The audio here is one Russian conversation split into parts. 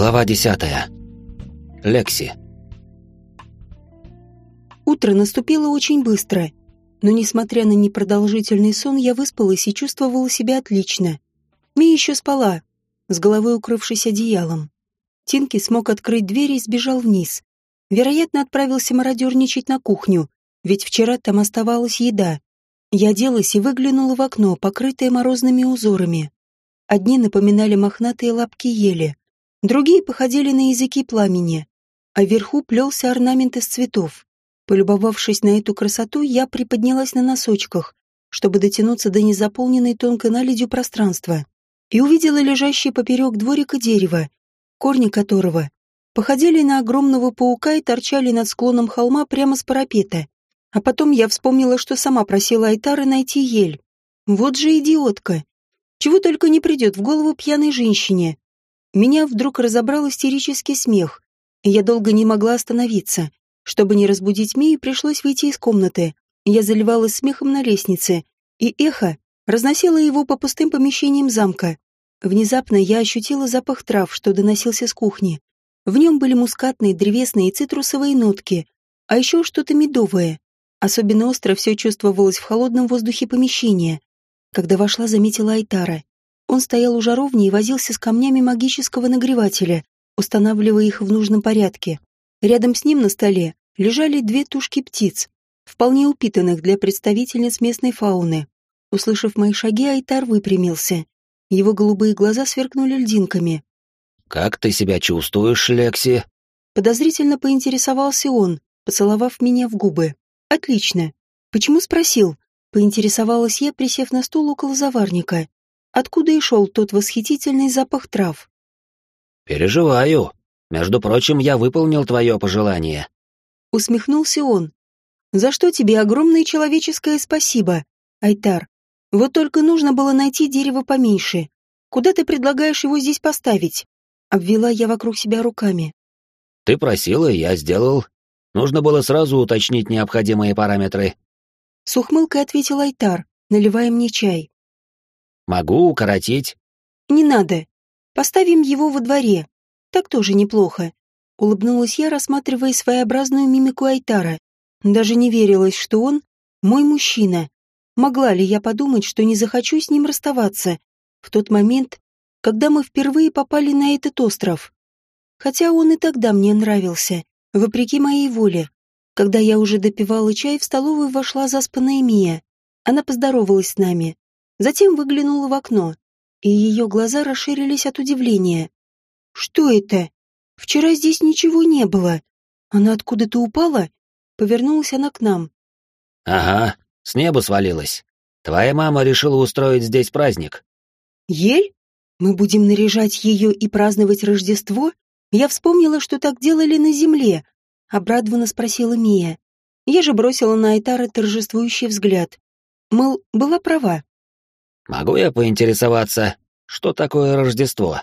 Глава десятая. Лекси. Утро наступило очень быстро, но, несмотря на непродолжительный сон, я выспалась и чувствовала себя отлично. Ми еще спала, с головой укрывшись одеялом. Тинки смог открыть дверь и сбежал вниз. Вероятно, отправился мародерничать на кухню, ведь вчера там оставалась еда. Я оделась и выглянула в окно, покрытое морозными узорами. Одни напоминали мохнатые лапки ели, другие походили на языки пламени, а вверху плелся орнамент из цветов. Полюбовавшись на эту красоту, я приподнялась на носочках, чтобы дотянуться до незаполненной тонкой наледью пространства, и увидела лежащее поперек дворика дерево, корни которого походили на огромного паука и торчали над склоном холма прямо с парапета. А потом я вспомнила, что сама просила Айтары найти ель. Вот же идиотка. Чего только не придет в голову пьяной женщине. Меня вдруг разобрал истерический смех, я долго не могла остановиться. Чтобы не разбудить Мию, пришлось выйти из комнаты. Я заливалась смехом на лестнице, и эхо разносило его по пустым помещениям замка. Внезапно я ощутила запах трав, что доносился с кухни. В нем были мускатные, древесные и цитрусовые нотки, а еще что-то медовое. Особенно остро все чувствовалось в холодном воздухе помещения. Когда вошла, заметила Айтара. Он стоял у жаровни и возился с камнями магического нагревателя, устанавливая их в нужном порядке. Рядом с ним на столе лежали две тушки птиц, вполне упитанных для представительниц местной фауны. Услышав мои шаги, Айтар выпрямился. Его голубые глаза сверкнули льдинками. «Как ты себя чувствуешь, Лекси?» Подозрительно поинтересовался он, поцеловав меня в губы. «Отлично. Почему спросил?» Поинтересовалась я, присев на стул около заварника. Откуда и шел тот восхитительный запах трав? «Переживаю. Между прочим, я выполнил твое пожелание». Усмехнулся он. «За что тебе огромное человеческое спасибо, Айтар. Вот только нужно было найти дерево поменьше. Куда ты предлагаешь его здесь поставить?» Обвела я вокруг себя руками. «Ты просила, я сделал. Нужно было сразу уточнить необходимые параметры. С ухмылкой ответил Айтар, наливая мне чай. Могу укоротить. Не надо. Поставим его во дворе. Так тоже неплохо. Улыбнулась я, рассматривая своеобразную мимику Айтара. Даже не верилось, что он мой мужчина. Могла ли я подумать, что не захочу с ним расставаться в тот момент, когда мы впервые попали на этот остров? Хотя он и тогда мне нравился вопреки моей воле. Когда я уже допивала чай, в столовую вошла заспанная Мия. Она поздоровалась с нами. Затем выглянула в окно, и ее глаза расширились от удивления. «Что это? Вчера здесь ничего не было. Она откуда-то упала?» Повернулась она к нам. «Ага, с неба свалилась. Твоя мама решила устроить здесь праздник». «Ель? Мы будем наряжать ее и праздновать Рождество?» Я вспомнила, что так делали на земле, обрадованно спросила Мия. Я же бросила на Айтара торжествующий взгляд. Мыл, была права. «Могу я поинтересоваться, что такое Рождество?»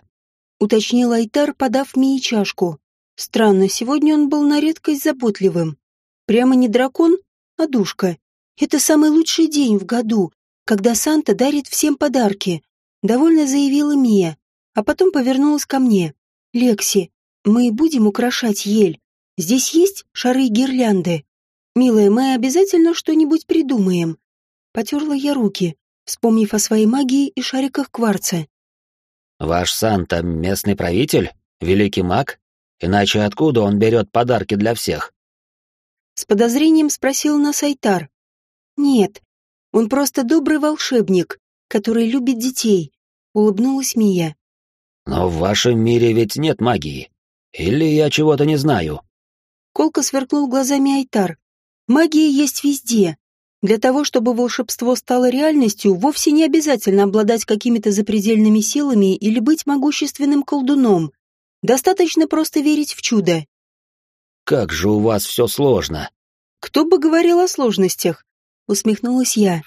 Уточнил Айтар, подав Мии чашку. Странно, сегодня он был на редкость заботливым. Прямо не дракон, а душка. Это самый лучший день в году, когда Санта дарит всем подарки. Довольно заявила Мия, а потом повернулась ко мне. «Лекси, мы будем украшать ель. Здесь есть шары и гирлянды. Милая, мы обязательно что-нибудь придумаем. Потерла я руки, вспомнив о своей магии и шариках кварца. Ваш Санта местный правитель? Великий маг? Иначе откуда он берет подарки для всех? С подозрением спросил нас Айтар. Нет, он просто добрый волшебник, который любит детей, улыбнулась Мия. Но в вашем мире ведь нет магии. Или я чего-то не знаю?» Колко сверкнул глазами Айтар. «Магия есть везде. Для того, чтобы волшебство стало реальностью, вовсе не обязательно обладать какими-то запредельными силами или быть могущественным колдуном. Достаточно просто верить в чудо». «Как же у вас все сложно!» «Кто бы говорил о сложностях?» — усмехнулась я.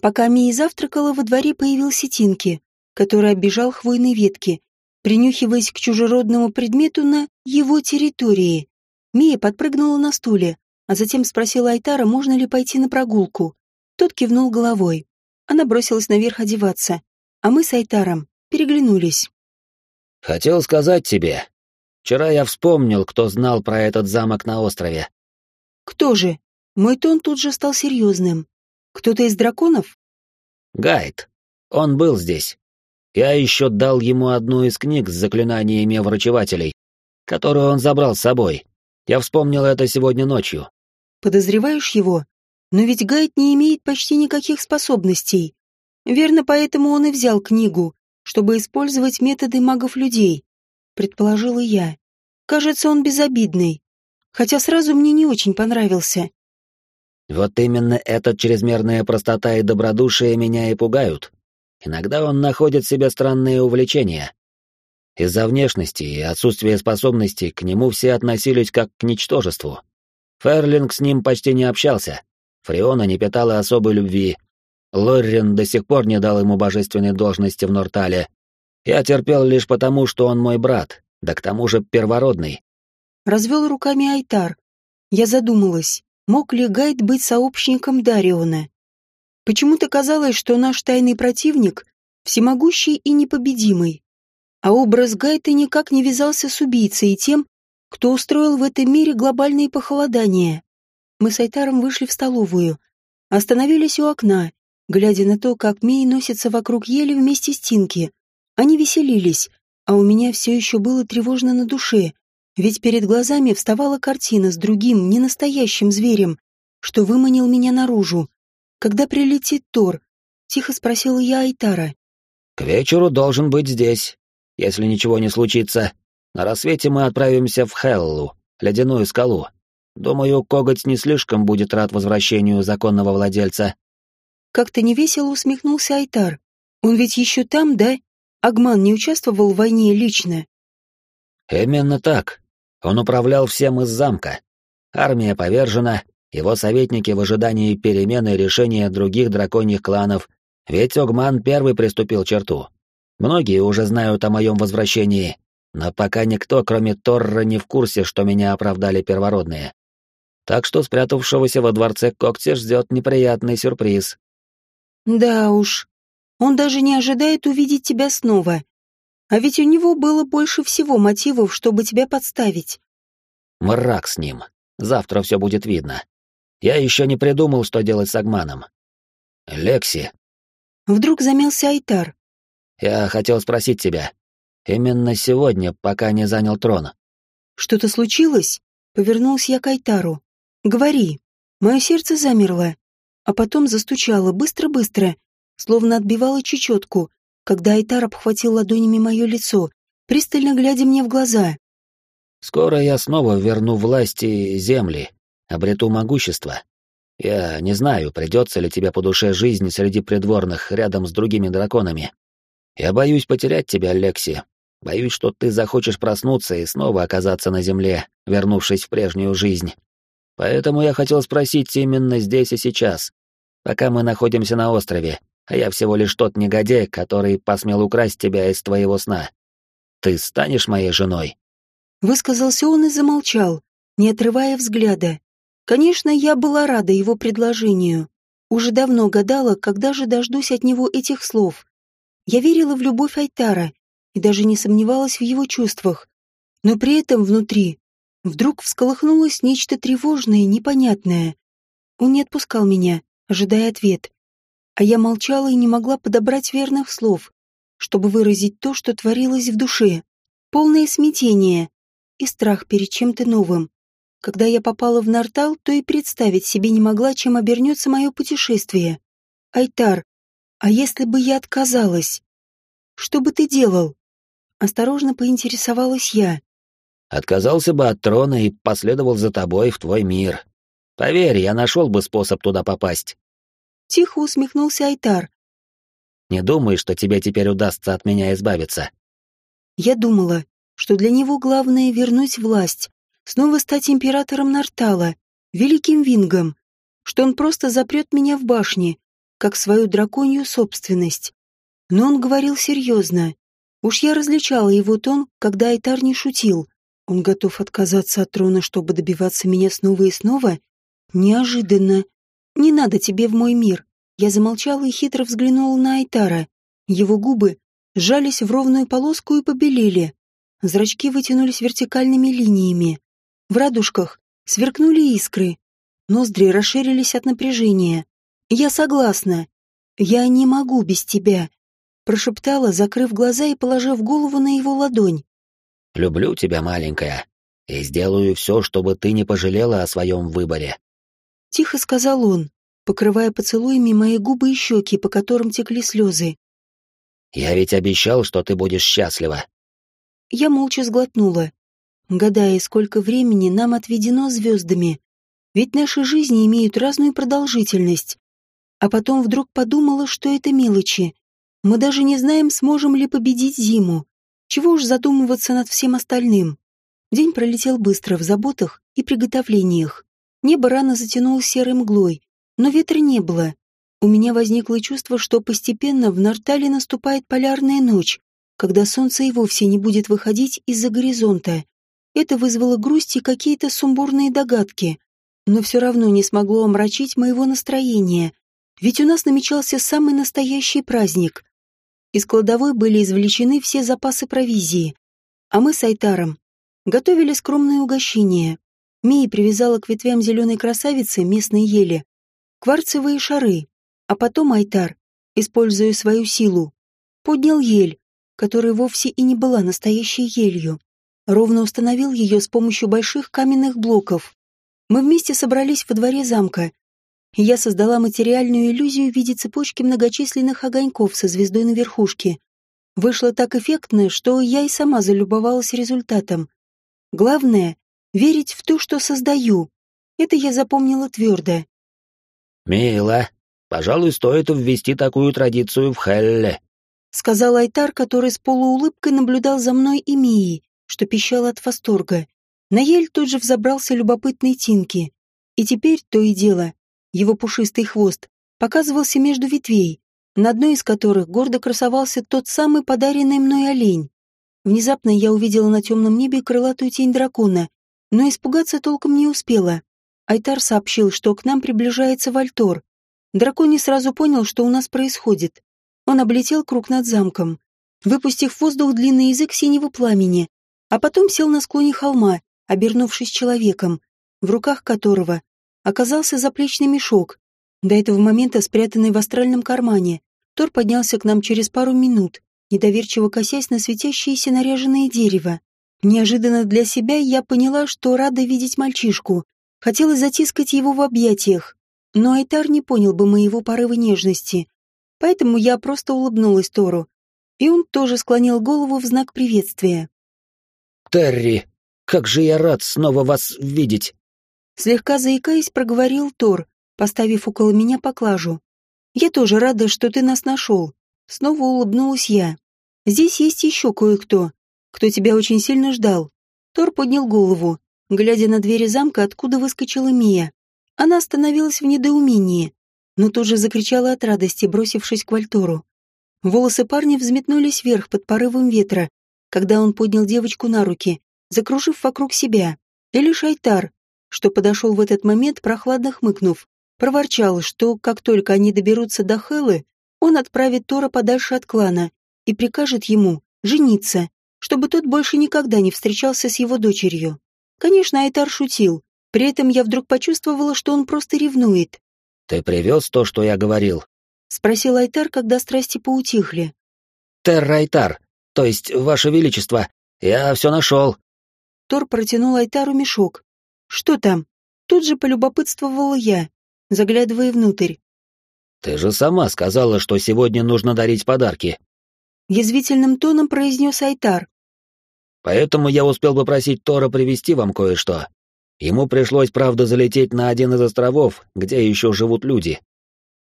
Пока Мия завтракала, во дворе появился Тинки, который оббежал хвойные ветки принюхиваясь к чужеродному предмету на его территории. Мия подпрыгнула на стуле, а затем спросила Айтара, можно ли пойти на прогулку. Тот кивнул головой. Она бросилась наверх одеваться, а мы с Айтаром переглянулись. «Хотел сказать тебе, Вчера я вспомнил, кто знал про этот замок на острове. Кто же? Мой тон тут же стал серьезным. Кто-то из драконов? Гайд. Он был здесь. Я еще дал ему одну из книг с заклинаниями врачевателей, которую он забрал с собой. Я вспомнил это сегодня ночью. Подозреваешь его? Но ведь Гайд не имеет почти никаких способностей. Верно, поэтому он и взял книгу, чтобы использовать методы магов-людей, предположила я. Кажется, он безобидный, хотя сразу мне не очень понравился. Вот именно эта чрезмерная простота и добродушие меня и пугают. Иногда он находит в себе странные увлечения. Из-за внешности и отсутствия способностей к нему все относились как к ничтожеству. Ферлинг с ним почти не общался. Фриона не питала особой любви. Лоррин до сих пор не дал ему божественной должности в Нортале. Я терпел лишь потому, что он мой брат, да к тому же первородный. Развел руками Айтар. Я задумалась, мог ли Гайд быть сообщником Дариона. Почему-то казалось, что наш тайный противник всемогущий и непобедимый. А образ Гайта никак не вязался с убийцей и тем, кто устроил в этом мире глобальные похолодания. Мы с Айтаром вышли в столовую, остановились у окна, глядя на то, как Мей носится вокруг ели вместе с Тинки. Они веселились, а у меня все еще было тревожно на душе, ведь перед глазами вставала картина с другим, ненастоящим зверем, что выманил меня наружу. Когда прилетит Тор? Тихо спросила я Айтара. К вечеру должен быть здесь, если ничего не случится. На рассвете мы отправимся в Хеллу, ледяную скалу. Думаю, коготь не слишком будет рад возвращению законного владельца. Как-то невесело усмехнулся Айтар. Он ведь еще там, да? Агман не участвовал в войне лично. Именно так. Он управлял всем из замка. Армия повержена, его советники в ожидании перемены решения других драконьих кланов, ведь Огман первый приступил черту. Многие уже знают о моем возвращении, но пока никто, кроме Торра, не в курсе, что меня оправдали первородные. Так что спрятавшегося во дворце Когтя ждет неприятный сюрприз. Да уж, он даже не ожидает увидеть тебя снова. А ведь у него было больше всего мотивов, чтобы тебя подставить. Мрак с ним. Завтра все будет видно. Я еще не придумал, что делать с Агманом. Лекси. Вдруг замялся Айтар. Я хотел спросить тебя. Именно сегодня, пока не занял трон. Что-то случилось? Повернулся я к Айтару. Говори. Мое сердце замерло, а потом застучало быстро-быстро, словно отбивало чечетку, когда Айтар обхватил ладонями мое лицо, пристально глядя мне в глаза. «Скоро я снова верну власти земли, обрету могущество. Я не знаю, придется ли тебе по душе жизнь среди придворных рядом с другими драконами. Я боюсь потерять тебя, Лекси. Боюсь, что ты захочешь проснуться и снова оказаться на земле, вернувшись в прежнюю жизнь. Поэтому я хотел спросить именно здесь и сейчас, пока мы находимся на острове, а я всего лишь тот негодяй, который посмел украсть тебя из твоего сна. Ты станешь моей женой?» Высказался он и замолчал, не отрывая взгляда. Конечно, я была рада его предложению. Уже давно гадала, когда же дождусь от него этих слов. Я верила в любовь Айтара и даже не сомневалась в его чувствах. Но при этом внутри вдруг всколыхнулось нечто тревожное, непонятное. Он не отпускал меня, ожидая ответ. А я молчала и не могла подобрать верных слов, чтобы выразить то, что творилось в душе. Полное смятение и страх перед чем-то новым. Когда я попала в Нартал, то и представить себе не могла, чем обернется мое путешествие. Айтар, а если бы я отказалась? Что бы ты делал? Осторожно поинтересовалась я. Отказался бы от трона и последовал за тобой в твой мир. Поверь, я нашел бы способ туда попасть. Тихо усмехнулся Айтар. Не думай, что тебе теперь удастся от меня избавиться. Я думала, что для него главное вернуть власть, снова стать императором Нартала, великим вингом, что он просто запрет меня в башне, как свою драконью собственность. Но он говорил серьезно. Уж я различала его тон, когда Айтар не шутил. Он готов отказаться от трона, чтобы добиваться меня снова и снова? Неожиданно. Не надо тебе в мой мир. Я замолчала и хитро взглянула на Айтара. Его губы сжались в ровную полоску и побелели. Зрачки вытянулись вертикальными линиями. В радужках сверкнули искры. Ноздри расширились от напряжения. «Я согласна. Я не могу без тебя», — прошептала, закрыв глаза и положив голову на его ладонь. «Люблю тебя, маленькая, и сделаю все, чтобы ты не пожалела о своем выборе». Тихо сказал он, покрывая поцелуями мои губы и щеки, по которым текли слезы. «Я ведь обещал, что ты будешь счастлива. Я молча сглотнула, гадая, сколько времени нам отведено звездами. Ведь наши жизни имеют разную продолжительность. А потом вдруг подумала, что это мелочи. Мы даже не знаем, сможем ли победить зиму. Чего уж задумываться над всем остальным. День пролетел быстро в заботах и приготовлениях. Небо рано затянулось серой мглой, но ветра не было. У меня возникло чувство, что постепенно в Нартале наступает полярная ночь, когда солнце и вовсе не будет выходить из-за горизонта. Это вызвало грусть и какие-то сумбурные догадки, но все равно не смогло омрачить моего настроения, ведь у нас намечался самый настоящий праздник. Из кладовой были извлечены все запасы провизии, а мы с Айтаром готовили скромное угощение. Мия привязала к ветвям зеленой красавицы местной ели кварцевые шары, а потом Айтар, используя свою силу, поднял ель, которая вовсе и не была настоящей елью. Ровно установил ее с помощью больших каменных блоков. Мы вместе собрались во дворе замка. Я создала материальную иллюзию в виде цепочки многочисленных огоньков со звездой на верхушке. Вышло так эффектно, что я и сама залюбовалась результатом. Главное — верить в то, что создаю. Это я запомнила твердо. «Мила, пожалуй, стоит ввести такую традицию в Хелле», сказал Айтар, который с полуулыбкой наблюдал за мной и Мией, что пищал от восторга. На ель тут же взобрался любопытный Тинки. И теперь, то и дело, его пушистый хвост показывался между ветвей, на одной из которых гордо красовался тот самый подаренный мной олень. Внезапно я увидела на темном небе крылатую тень дракона, но испугаться толком не успела. Айтар сообщил, что к нам приближается Вальтор. Дракон не сразу понял, что у нас происходит. Он облетел круг над замком, выпустив в воздух длинный язык синего пламени, а потом сел на склоне холма, обернувшись человеком, в руках которого оказался заплечный мешок, до этого момента спрятанный в астральном кармане. Тор поднялся к нам через пару минут, недоверчиво косясь на светящееся наряженное дерево. Неожиданно для себя я поняла, что рада видеть мальчишку. Хотела затискать его в объятиях, но Айтар не понял бы моего порыва нежности, Поэтому я просто улыбнулась Тору, и он тоже склонил голову в знак приветствия. «Терри, как же я рад снова вас видеть!» Слегка заикаясь, проговорил Тор, поставив около меня поклажу. «Я тоже рада, что ты нас нашел». Снова улыбнулась я. «Здесь есть еще кое-кто, кто тебя очень сильно ждал». Тор поднял голову, глядя на двери замка, откуда выскочила Мия. Она остановилась в недоумении, но тут же закричала от радости, бросившись к Вальтору. Волосы парня взметнулись вверх под порывом ветра, когда он поднял девочку на руки, закружив вокруг себя. И лишь Айтар, что подошел в этот момент, прохладно хмыкнув, проворчал, что как только они доберутся до Хэлы, он отправит Тора подальше от клана и прикажет ему жениться, чтобы тот больше никогда не встречался с его дочерью. Конечно, Айтар шутил, при этом я вдруг почувствовала, что он просто ревнует. «Ты привез то, что я говорил?» — спросил Айтар, когда страсти поутихли. «Терра Айтар, то есть, Ваше Величество, я все нашел». Тор протянул Айтару мешок. «Что там?» Тут же полюбопытствовала я, заглядывая внутрь. «Ты же сама сказала, что сегодня нужно дарить подарки». Язвительным тоном произнес Айтар. «Поэтому я успел попросить Тора привезти вам кое-что. Ему пришлось, правда, залететь на один из островов, где еще живут люди.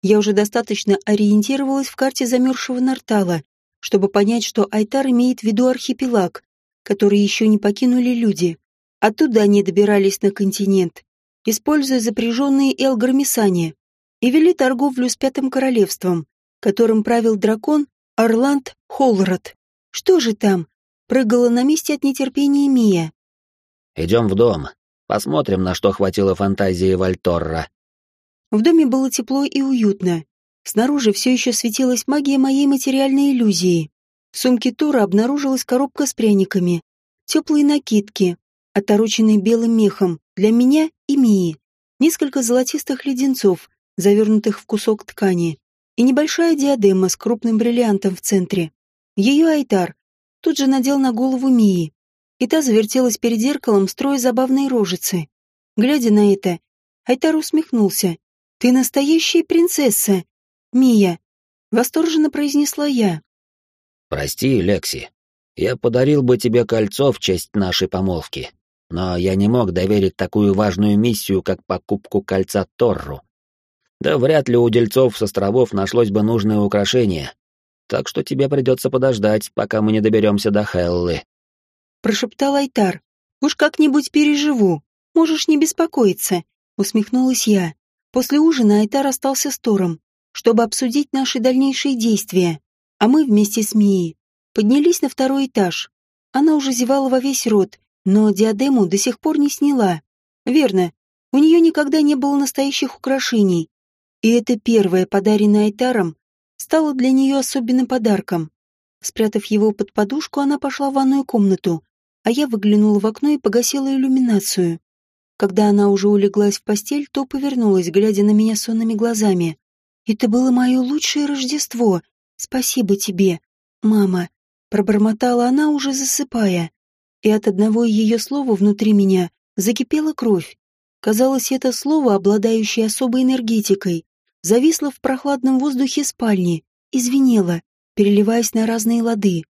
Я уже достаточно ориентировалась в карте замерзшего Нартала, чтобы понять, что Айтар имеет в виду архипелаг, который еще не покинули люди. Оттуда они добирались на континент, используя запряженные Элгромисане, и вели торговлю с Пятым Королевством, которым правил дракон Орланд Холрод. Что же там? Прыгала на месте от нетерпения Мия. «Идем в дом. Посмотрим, на что хватило фантазии Вальторра. В доме было тепло и уютно. Снаружи все еще светилась магия моей материальной иллюзии. В сумке Тура обнаружилась коробка с пряниками, теплые накидки, отороченные белым мехом для меня и Мии, несколько золотистых леденцов, завернутых в кусок ткани, и небольшая диадема с крупным бриллиантом в центре. Ее Айтар тут же надел на голову Мии, и та завертелась перед зеркалом, строя забавные рожицы. Глядя на это, Айтар усмехнулся. «Ты настоящая принцесса, Мия!» — восторженно произнесла я. «Прости, Лекси, я подарил бы тебе кольцо в честь нашей помолвки, но я не мог доверить такую важную миссию, как покупку кольца Торру. Да вряд ли у дельцов с островов нашлось бы нужное украшение, так что тебе придется подождать, пока мы не доберемся до Хеллы». Прошептал Айтар. «Уж как-нибудь переживу, можешь не беспокоиться», — усмехнулась я. После ужина Айтар остался с Тором, чтобы обсудить наши дальнейшие действия, а мы вместе с Мией поднялись на второй этаж. Она уже зевала во весь рот, но диадему до сих пор не сняла. Верно, у нее никогда не было настоящих украшений. И это первое, подаренное Айтаром, стало для нее особенным подарком. Спрятав его под подушку, она пошла в ванную комнату, а я выглянула в окно и погасила иллюминацию. Когда она уже улеглась в постель, то повернулась, глядя на меня сонными глазами. «Это было мое лучшее Рождество. Спасибо тебе, мама», — пробормотала она, уже засыпая и от одного ее слова внутри меня закипела кровь. Казалось, это слово, обладающее особой энергетикой, зависло в прохладном воздухе спальни и переливаясь на разные лады.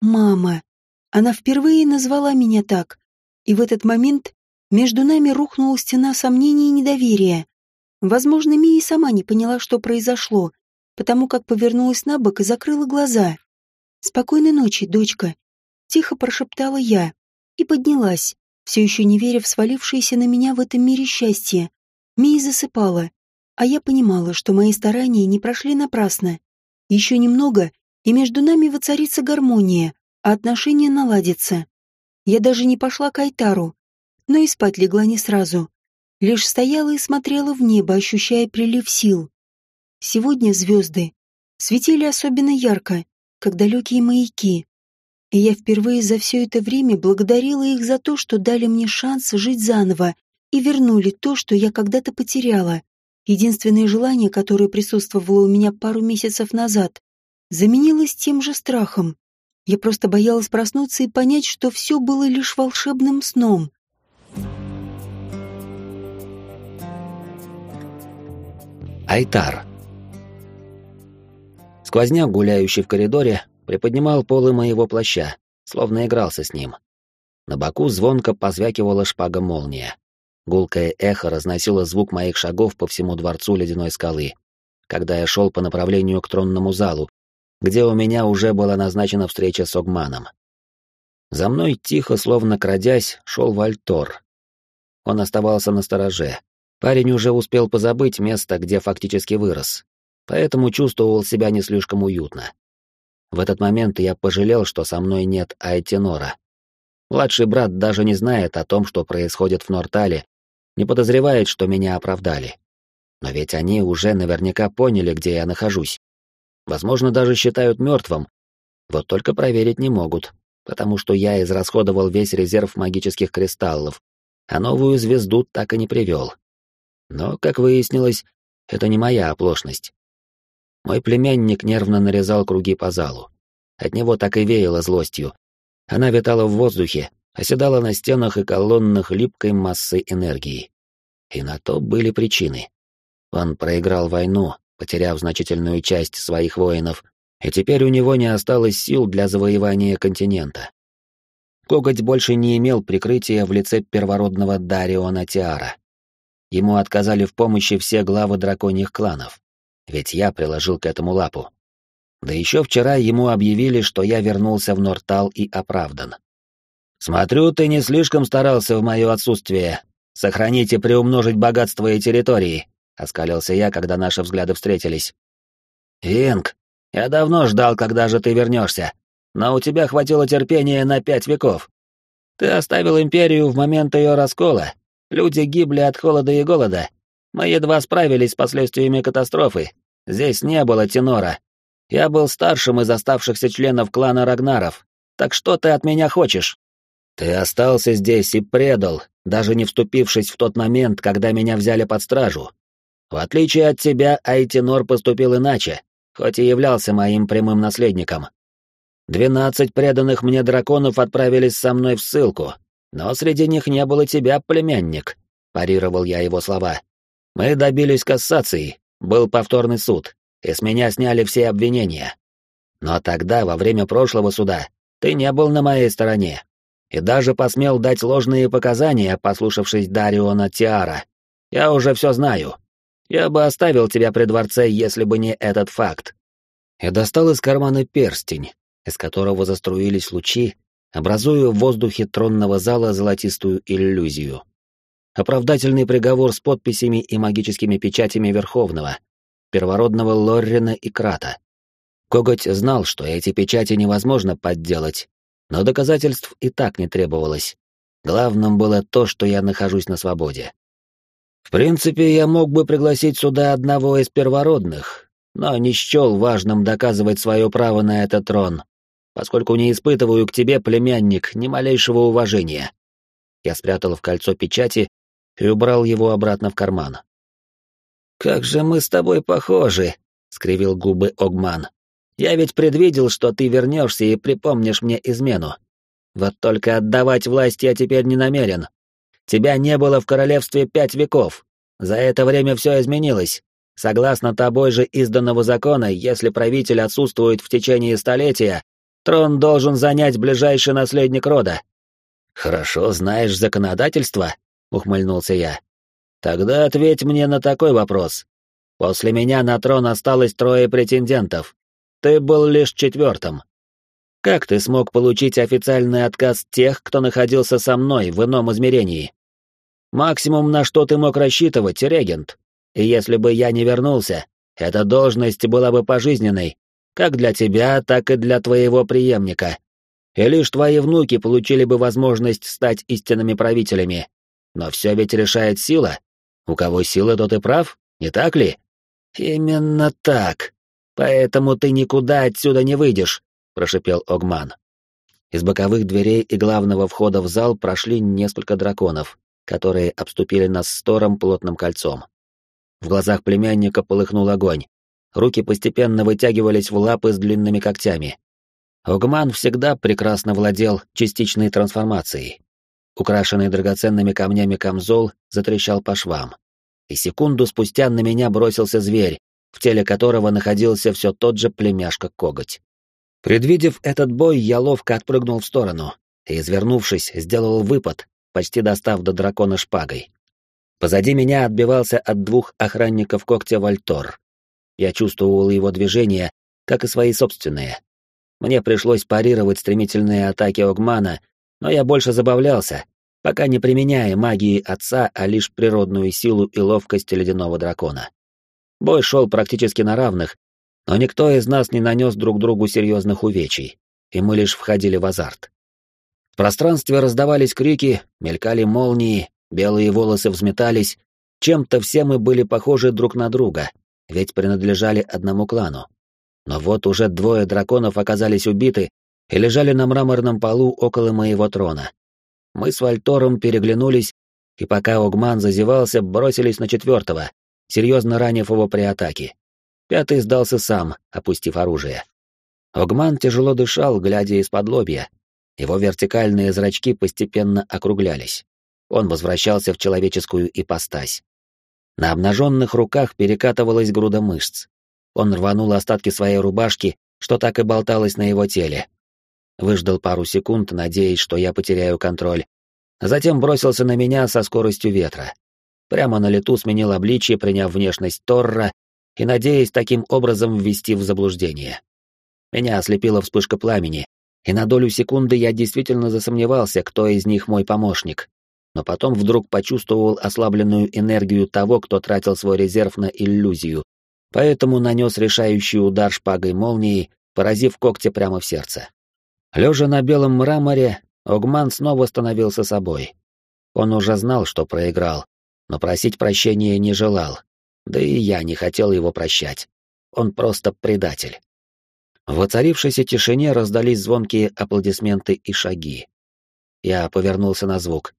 «Мама!» Она впервые назвала меня так, и в этот момент между нами рухнула стена сомнений и недоверия. Возможно, Мия сама не поняла, что произошло, потому как повернулась на бок и закрыла глаза. «Спокойной ночи, дочка», — тихо прошептала я и поднялась, все еще не веря в свалившееся на меня в этом мире счастье. Мия засыпала, а я понимала, что мои старания не прошли напрасно. Еще немного, и между нами воцарится гармония, а отношения наладятся. Я даже не пошла к Айтару, но и спать легла не сразу. Лишь стояла и смотрела в небо, ощущая прилив сил. Сегодня звезды светили особенно ярко, как далекие маяки. И я впервые за все это время благодарила их за то, что дали мне шанс жить заново и вернули то, что я когда-то потеряла. Единственное желание, которое присутствовало у меня пару месяцев назад, заменилось тем же страхом. Я просто боялась проснуться и понять, что все было лишь волшебным сном. Айтар. Сквозняк, гуляющий в коридоре, приподнимал полы моего плаща, словно игрался с ним. На боку звонко позвякивала шпага молния. Гулкое эхо разносило звук моих шагов по всему дворцу ледяной скалы, когда я шел по направлению к тронному залу, где у меня уже была назначена встреча с Огманом. За мной тихо, словно крадясь, шел Вальтор. Он оставался на стороже. Парень уже успел позабыть место, где фактически вырос, поэтому чувствовал себя не слишком уютно. В этот момент я пожалел, что со мной нет Айтенора. Младший брат даже не знает о том, что происходит в Нортале, не подозревает, что меня оправдали. Но ведь они уже наверняка поняли, где я нахожусь. Возможно, даже считают мертвым. Вот только проверить не могут, потому что я израсходовал весь резерв магических кристаллов, а новую звезду так и не привел. Но, как выяснилось, это не моя оплошность. Мой племянник нервно нарезал круги по залу. От него так и веяло злостью. Она витала в воздухе, оседала на стенах и колоннах липкой массой энергии. И на то были причины. Он проиграл войну, потеряв значительную часть своих воинов, и теперь у него не осталось сил для завоевания континента. Коготь больше не имел прикрытия в лице первородного Дариона Тиара. Ему отказали в помощи все главы драконьих кланов ведь я приложил к этому лапу. Да еще вчера ему объявили, что я вернулся в Нортал и оправдан. «Смотрю, ты не слишком старался в мое отсутствие. Сохранить и приумножить богатство и территории», — оскалился я, когда наши взгляды встретились. «Винг, я давно ждал, когда же ты вернешься, но у тебя хватило терпения на пять веков. Ты оставил империю в момент ее раскола, люди гибли от холода и голода, мы едва справились с последствиями катастрофы. Здесь не было тенора. Я был старшим из оставшихся членов клана Рагнаров. Так что ты от меня хочешь?» Ты остался здесь и предал, даже не вступившись в тот момент, когда меня взяли под стражу. В отличие от тебя, Айтинор поступил иначе, хоть и являлся моим прямым наследником. Двенадцать преданных мне драконов отправились со мной в ссылку, но среди них не было тебя, племянник, парировал я его слова. Мы добились кассации, был повторный суд, и с меня сняли все обвинения. Но тогда, во время прошлого суда, ты не был на моей стороне. И даже посмел дать ложные показания, послушавшись Дариона Тиара. Я уже все знаю. Я бы оставил тебя при дворце, если бы не этот факт. Я достал из кармана перстень, из которого заструились лучи, образуя в воздухе тронного зала золотистую иллюзию. Оправдательный приговор с подписями и магическими печатями Верховного, первородного Лоррина и Крата. Коготь знал, что эти печати невозможно подделать, но доказательств и так не требовалось. Главным было то, что я нахожусь на свободе. В принципе, я мог бы пригласить сюда одного из первородных, но не счел важным доказывать свое право на этот трон, поскольку не испытываю к тебе, племянник, ни малейшего уважения. Я спрятал в кольцо печати и убрал его обратно в карман. «Как же мы с тобой похожи!» — скривил губы Огман. «Я ведь предвидел, что ты вернешься и припомнишь мне измену. Вот только отдавать власть я теперь не намерен. Тебя не было в королевстве пять веков. За это время все изменилось. Согласно тобой же изданного закона, если правитель отсутствует в течение столетия, Трон должен занять ближайший наследник рода. Хорошо знаешь законодательство, ухмыльнулся я. Тогда ответь мне на такой вопрос. После меня на трон осталось трое претендентов. Ты был лишь четвертым. Как ты смог получить официальный отказ тех, кто находился со мной в ином измерении? Максимум, на что ты мог рассчитывать, регент. И если бы я не вернулся, эта должность была бы пожизненной, как для тебя, так и для твоего преемника. И лишь твои внуки получили бы возможность стать истинными правителями. Но все ведь решает сила. У кого сила, тот и прав, не так ли? Именно так. Поэтому ты никуда отсюда не выйдешь, прошипел Огман. Из боковых дверей и главного входа в зал прошли несколько драконов, которые обступили нас стором плотным кольцом. В глазах племянника полыхнул огонь, руки постепенно вытягивались в лапы с длинными когтями. Огман всегда прекрасно владел частичной трансформацией. Украшенный драгоценными камнями камзол затрещал по швам. И секунду спустя на меня бросился зверь, в теле которого находился все тот же племяшка-коготь. Предвидев этот бой, я ловко отпрыгнул в сторону и, извернувшись, сделал выпад, почти достав до дракона шпагой. Позади меня отбивался от двух охранников когтя Вальтор. Я чувствовал его движения, как и свои собственные. Мне пришлось парировать стремительные атаки Огмана, но я больше забавлялся, пока не применяя магии отца, а лишь природную силу и ловкость ледяного дракона. Бой шел практически на равных, но никто из нас не нанес друг другу серьезных увечий, и мы лишь входили в азарт. В пространстве раздавались крики, мелькали молнии, белые волосы взметались, чем-то все мы были похожи друг на друга, ведь принадлежали одному клану. Но вот уже двое драконов оказались убиты и лежали на мраморном полу около моего трона. Мы с Вальтором переглянулись, и пока Огман зазевался, бросились на четвертого, серьезно ранив его при атаке. Пятый сдался сам, опустив оружие. Огман тяжело дышал, глядя из-под лобья. Его вертикальные зрачки постепенно округлялись. Он возвращался в человеческую ипостась. На обнаженных руках перекатывалась груда мышц. Он рванул остатки своей рубашки, что так и болталось на его теле. Выждал пару секунд, надеясь, что я потеряю контроль. Затем бросился на меня со скоростью ветра. Прямо на лету сменил обличье, приняв внешность Торра и надеясь таким образом ввести в заблуждение. Меня ослепила вспышка пламени, и на долю секунды я действительно засомневался, кто из них мой помощник но потом вдруг почувствовал ослабленную энергию того, кто тратил свой резерв на иллюзию, поэтому нанес решающий удар шпагой молнии, поразив когти прямо в сердце. Лежа на белом мраморе, Огман снова становился собой. Он уже знал, что проиграл, но просить прощения не желал, да и я не хотел его прощать. Он просто предатель. В воцарившейся тишине раздались звонкие аплодисменты и шаги. Я повернулся на звук.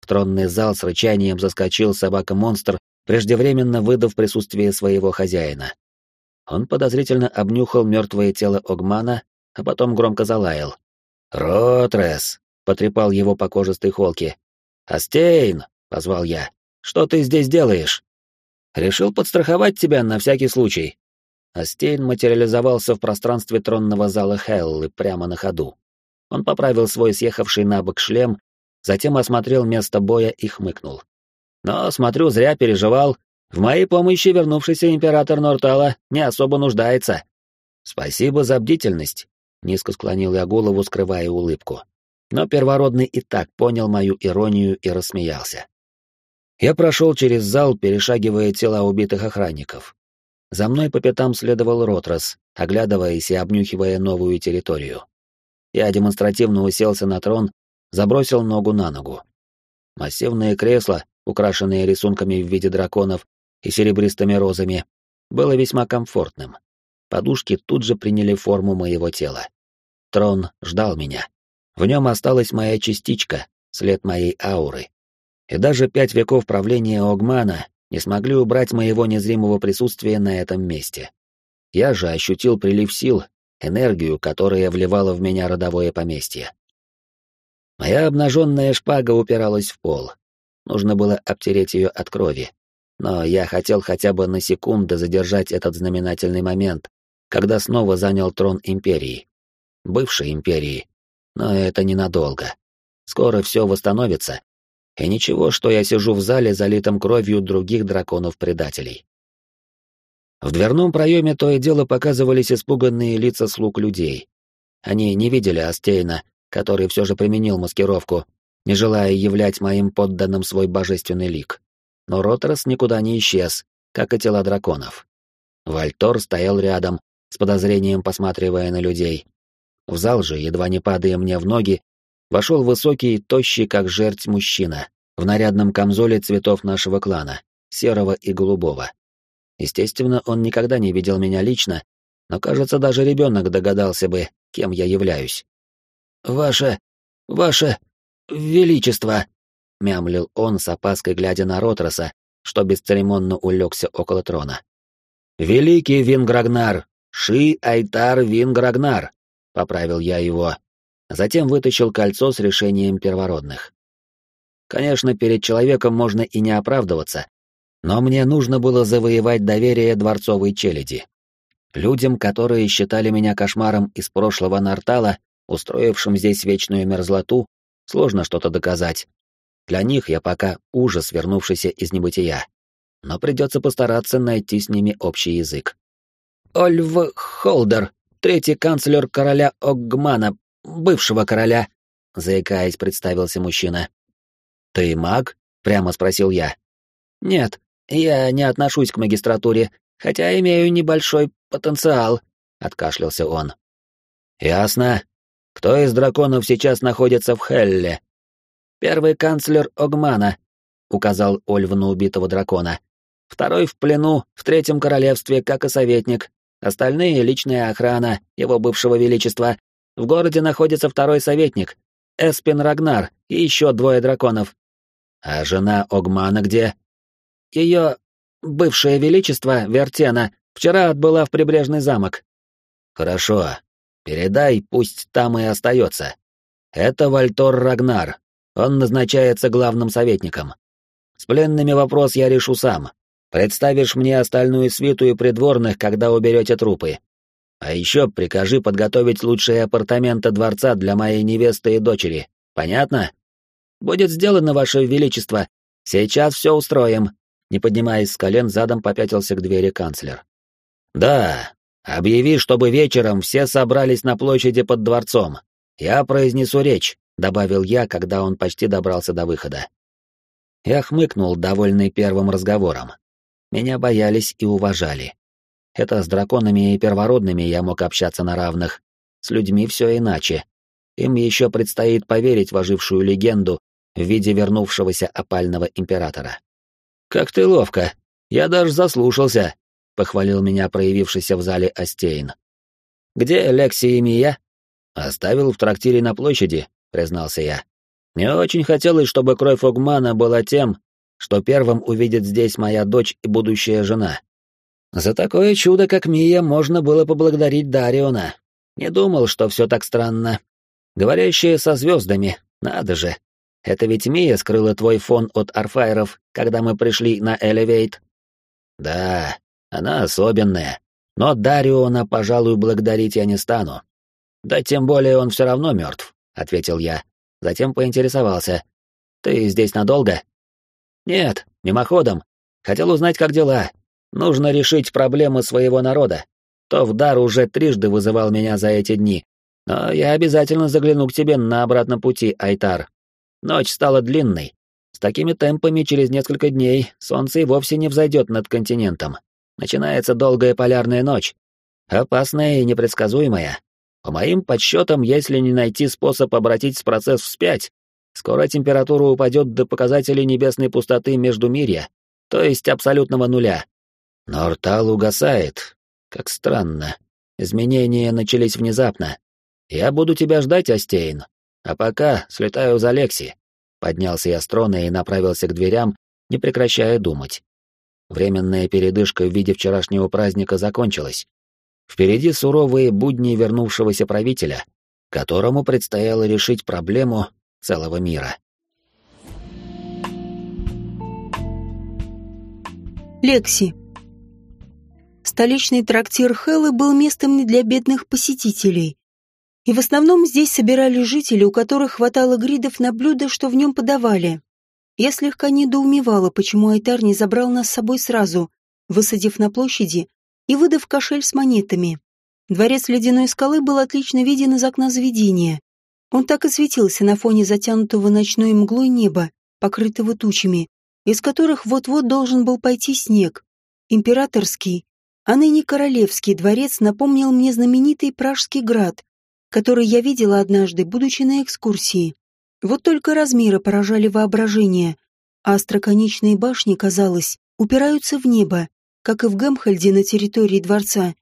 В тронный зал с рычанием заскочил собака-монстр, преждевременно выдав присутствие своего хозяина. Он подозрительно обнюхал мертвое тело Огмана, а потом громко залаял. «Ротрес!» — потрепал его по кожистой холке. «Астейн!» — позвал я. «Что ты здесь делаешь?» «Решил подстраховать тебя на всякий случай». Астейн материализовался в пространстве тронного зала Хеллы прямо на ходу. Он поправил свой съехавший на бок шлем, затем осмотрел место боя и хмыкнул. «Но, смотрю, зря переживал. В моей помощи вернувшийся император Нортала не особо нуждается». «Спасибо за бдительность», — низко склонил я голову, скрывая улыбку. Но первородный и так понял мою иронию и рассмеялся. Я прошел через зал, перешагивая тела убитых охранников. За мной по пятам следовал Ротрос, оглядываясь и обнюхивая новую территорию. Я демонстративно уселся на трон, забросил ногу на ногу. Массивное кресло, украшенное рисунками в виде драконов и серебристыми розами, было весьма комфортным. Подушки тут же приняли форму моего тела. Трон ждал меня. В нем осталась моя частичка, след моей ауры. И даже пять веков правления Огмана не смогли убрать моего незримого присутствия на этом месте. Я же ощутил прилив сил энергию, которая вливала в меня родовое поместье. Моя обнаженная шпага упиралась в пол. Нужно было обтереть ее от крови. Но я хотел хотя бы на секунду задержать этот знаменательный момент, когда снова занял трон империи. Бывшей империи. Но это ненадолго. Скоро все восстановится. И ничего, что я сижу в зале, залитом кровью других драконов-предателей. В дверном проеме то и дело показывались испуганные лица слуг людей. Они не видели Астейна, который все же применил маскировку, не желая являть моим подданным свой божественный лик. Но Ротерс никуда не исчез, как и тела драконов. Вальтор стоял рядом, с подозрением посматривая на людей. В зал же, едва не падая мне в ноги, вошел высокий, тощий, как жерть мужчина, в нарядном камзоле цветов нашего клана, серого и голубого. Естественно, он никогда не видел меня лично, но, кажется, даже ребенок догадался бы, кем я являюсь. «Ваше... ваше... величество!» — мямлил он с опаской, глядя на Ротроса, что бесцеремонно улегся около трона. «Великий Винграгнар! Ши Айтар Винграгнар!» — поправил я его. Затем вытащил кольцо с решением первородных. Конечно, перед человеком можно и не оправдываться, но мне нужно было завоевать доверие дворцовой челяди. Людям, которые считали меня кошмаром из прошлого Нартала, устроившим здесь вечную мерзлоту, сложно что-то доказать. Для них я пока ужас, вернувшийся из небытия. Но придется постараться найти с ними общий язык. «Ольв Холдер, третий канцлер короля Огмана, бывшего короля», — заикаясь, представился мужчина. «Ты маг?» — прямо спросил я. «Нет, «Я не отношусь к магистратуре, хотя имею небольшой потенциал», — откашлялся он. «Ясно. Кто из драконов сейчас находится в Хелле?» «Первый канцлер Огмана», — указал Ольв на убитого дракона. «Второй в плену, в Третьем Королевстве, как и советник. Остальные — личная охрана, его бывшего величества. В городе находится второй советник, Эспин Рагнар и еще двое драконов». «А жена Огмана где?» Ее бывшее величество, Вертена, вчера отбыла в прибрежный замок. Хорошо. Передай, пусть там и остается. Это Вальтор Рагнар. Он назначается главным советником. С пленными вопрос я решу сам. Представишь мне остальную свиту и придворных, когда уберете трупы. А еще прикажи подготовить лучшие апартаменты дворца для моей невесты и дочери. Понятно? Будет сделано, Ваше Величество. Сейчас все устроим. Не поднимаясь с колен, задом попятился к двери канцлер. «Да, объяви, чтобы вечером все собрались на площади под дворцом. Я произнесу речь», — добавил я, когда он почти добрался до выхода. Я хмыкнул, довольный первым разговором. Меня боялись и уважали. Это с драконами и первородными я мог общаться на равных. С людьми все иначе. Им еще предстоит поверить в ожившую легенду в виде вернувшегося опального императора. «Как ты ловко! Я даже заслушался!» — похвалил меня проявившийся в зале Астейн. «Где Лекси и Мия?» «Оставил в трактире на площади», — признался я. Мне очень хотелось, чтобы кровь Огмана была тем, что первым увидит здесь моя дочь и будущая жена. За такое чудо, как Мия, можно было поблагодарить Дариона. Не думал, что все так странно. Говорящие со звездами, надо же. Это ведь Мия скрыла твой фон от арфайров, когда мы пришли на Элевейт. Да, она особенная. Но Дариона, пожалуй, благодарить я не стану. Да тем более он все равно мертв, ответил я. Затем поинтересовался. Ты здесь надолго? Нет, мимоходом. Хотел узнать, как дела. Нужно решить проблемы своего народа. Товдар уже трижды вызывал меня за эти дни. Но я обязательно загляну к тебе на обратном пути, Айтар. Ночь стала длинной. С такими темпами через несколько дней солнце и вовсе не взойдет над континентом. Начинается долгая полярная ночь. Опасная и непредсказуемая. По моим подсчетам, если не найти способ обратить процесс вспять, скоро температура упадет до показателей небесной пустоты между мирья, то есть абсолютного нуля. Но Ртал угасает. Как странно. Изменения начались внезапно. Я буду тебя ждать, Астейн. А пока слетаю за Лекси. Поднялся я с трона и направился к дверям, не прекращая думать. Временная передышка в виде вчерашнего праздника закончилась. Впереди суровые будни вернувшегося правителя, которому предстояло решить проблему целого мира. Лекси. Столичный трактир Хеллы был местом не для бедных посетителей. И в основном здесь собирались жители, у которых хватало гридов на блюда, что в нем подавали. Я слегка недоумевала, почему Айтар не забрал нас с собой сразу, высадив на площади и выдав кошель с монетами. Дворец ледяной скалы был отлично виден из окна заведения. Он так и светился на фоне затянутого ночной мглой неба, покрытого тучами, из которых вот-вот должен был пойти снег. Императорский, а ныне королевский дворец напомнил мне знаменитый Пражский град, который я видела однажды, будучи на экскурсии. Вот только размеры поражали воображение, а остроконечные башни, казалось, упираются в небо, как и в Гемхальде на территории дворца.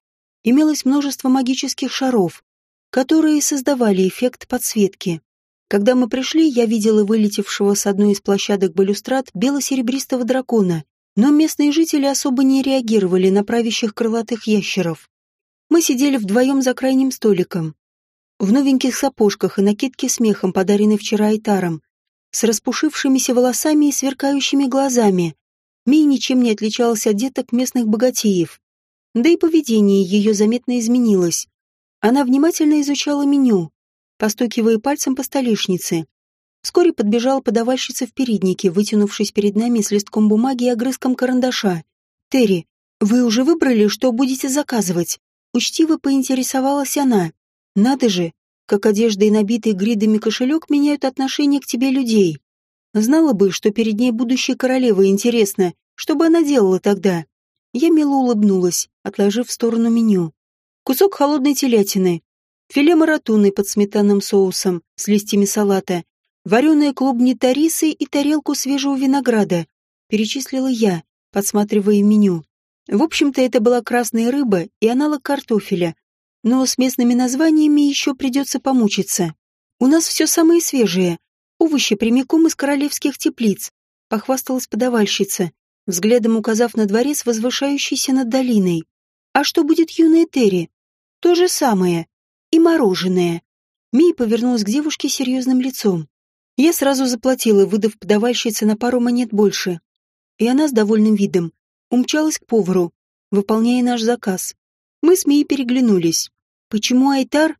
Имелось множество магических шаров, которые создавали эффект подсветки. Когда мы пришли, я видела вылетевшего с одной из площадок балюстрад бело-серебристого дракона, но местные жители особо не реагировали на правящих крылатых ящеров. Мы сидели вдвоем за крайним столиком, в новеньких сапожках и накидке с мехом, подаренной вчера Айтаром, с распушившимися волосами и сверкающими глазами. Мия ничем не отличалась от деток местных богатеев. Да и поведение ее заметно изменилось. Она внимательно изучала меню, постукивая пальцем по столешнице. Вскоре подбежала подавальщица в переднике, вытянувшись перед нами с листком бумаги и огрызком карандаша. «Терри, вы уже выбрали, что будете заказывать?» Учтиво поинтересовалась она. Надо же, как одежда и набитый гридами кошелек меняют отношение к тебе людей. Знала бы, что перед ней будущая королева, интересно, что бы она делала тогда? Я мило улыбнулась, отложив в сторону меню. Кусок холодной телятины, филе маратуны под сметанным соусом с листьями салата, вареные клубни тарисы и тарелку свежего винограда, перечислила я, подсматривая меню. В общем-то, это была красная рыба и аналог картофеля, но с местными названиями еще придется помучиться. У нас все самое свежее. Овощи прямиком из королевских теплиц, похвасталась подавальщица, взглядом указав на дворец, возвышающийся над долиной. А что будет юная Терри? То же самое. И мороженое. Мия повернулась к девушке серьезным лицом. Я сразу заплатила, выдав подавальщице на пару монет больше. И она с довольным видом умчалась к повару, выполняя наш заказ. Мы с Мией переглянулись. Почему Айтар,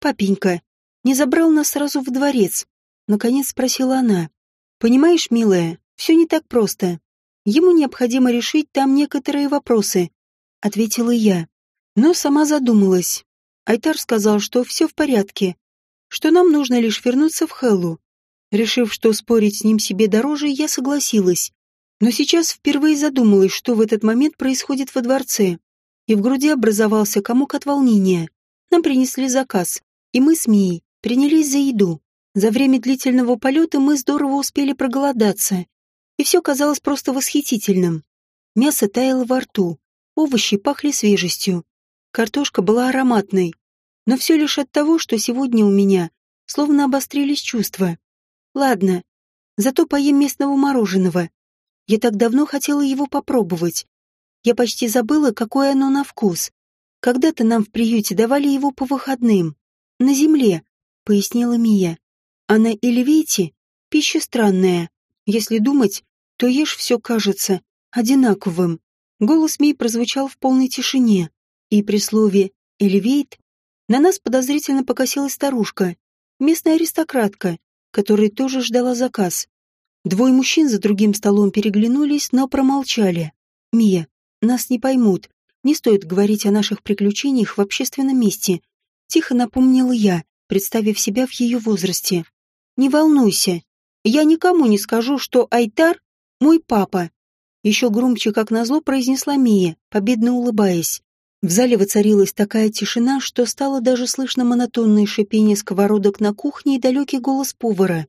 папенька, не забрал нас сразу в дворец? Наконец спросила она. Понимаешь, милая, все не так просто. Ему необходимо решить там некоторые вопросы, ответила я. Но сама задумалась. Айтар сказал, что все в порядке, что нам нужно лишь вернуться в Хеллу. Решив, что спорить с ним себе дороже, я согласилась. Но сейчас впервые задумалась, что в этот момент происходит во дворце и в груди образовался комок от волнения. Нам принесли заказ, и мы с Мией принялись за еду. За время длительного полета мы здорово успели проголодаться, и все казалось просто восхитительным. Мясо таяло во рту, овощи пахли свежестью, картошка была ароматной, но все лишь от того, что сегодня у меня словно обострились чувства. Ладно, зато поем местного мороженого. Я так давно хотела его попробовать. Я почти забыла, какое оно на вкус. Когда-то нам в приюте давали его по выходным. На земле, пояснила Мия. А на Эльвейте пища странная. Если думать, то ешь все кажется одинаковым. Голос Мии прозвучал в полной тишине, и при слове «Эльвейт» на нас подозрительно покосилась старушка, местная аристократка, которая тоже ждала заказ. Двое мужчин за другим столом переглянулись, но промолчали. «Мия, нас не поймут. Не стоит говорить о наших приключениях в общественном месте», — тихо напомнила я, представив себя в ее возрасте. «Не волнуйся. Я никому не скажу, что Айтар — мой папа». Еще громче, как назло, произнесла Мия, победно улыбаясь. В зале воцарилась такая тишина, что стало даже слышно монотонное шипение сковородок на кухне и далекий голос повара.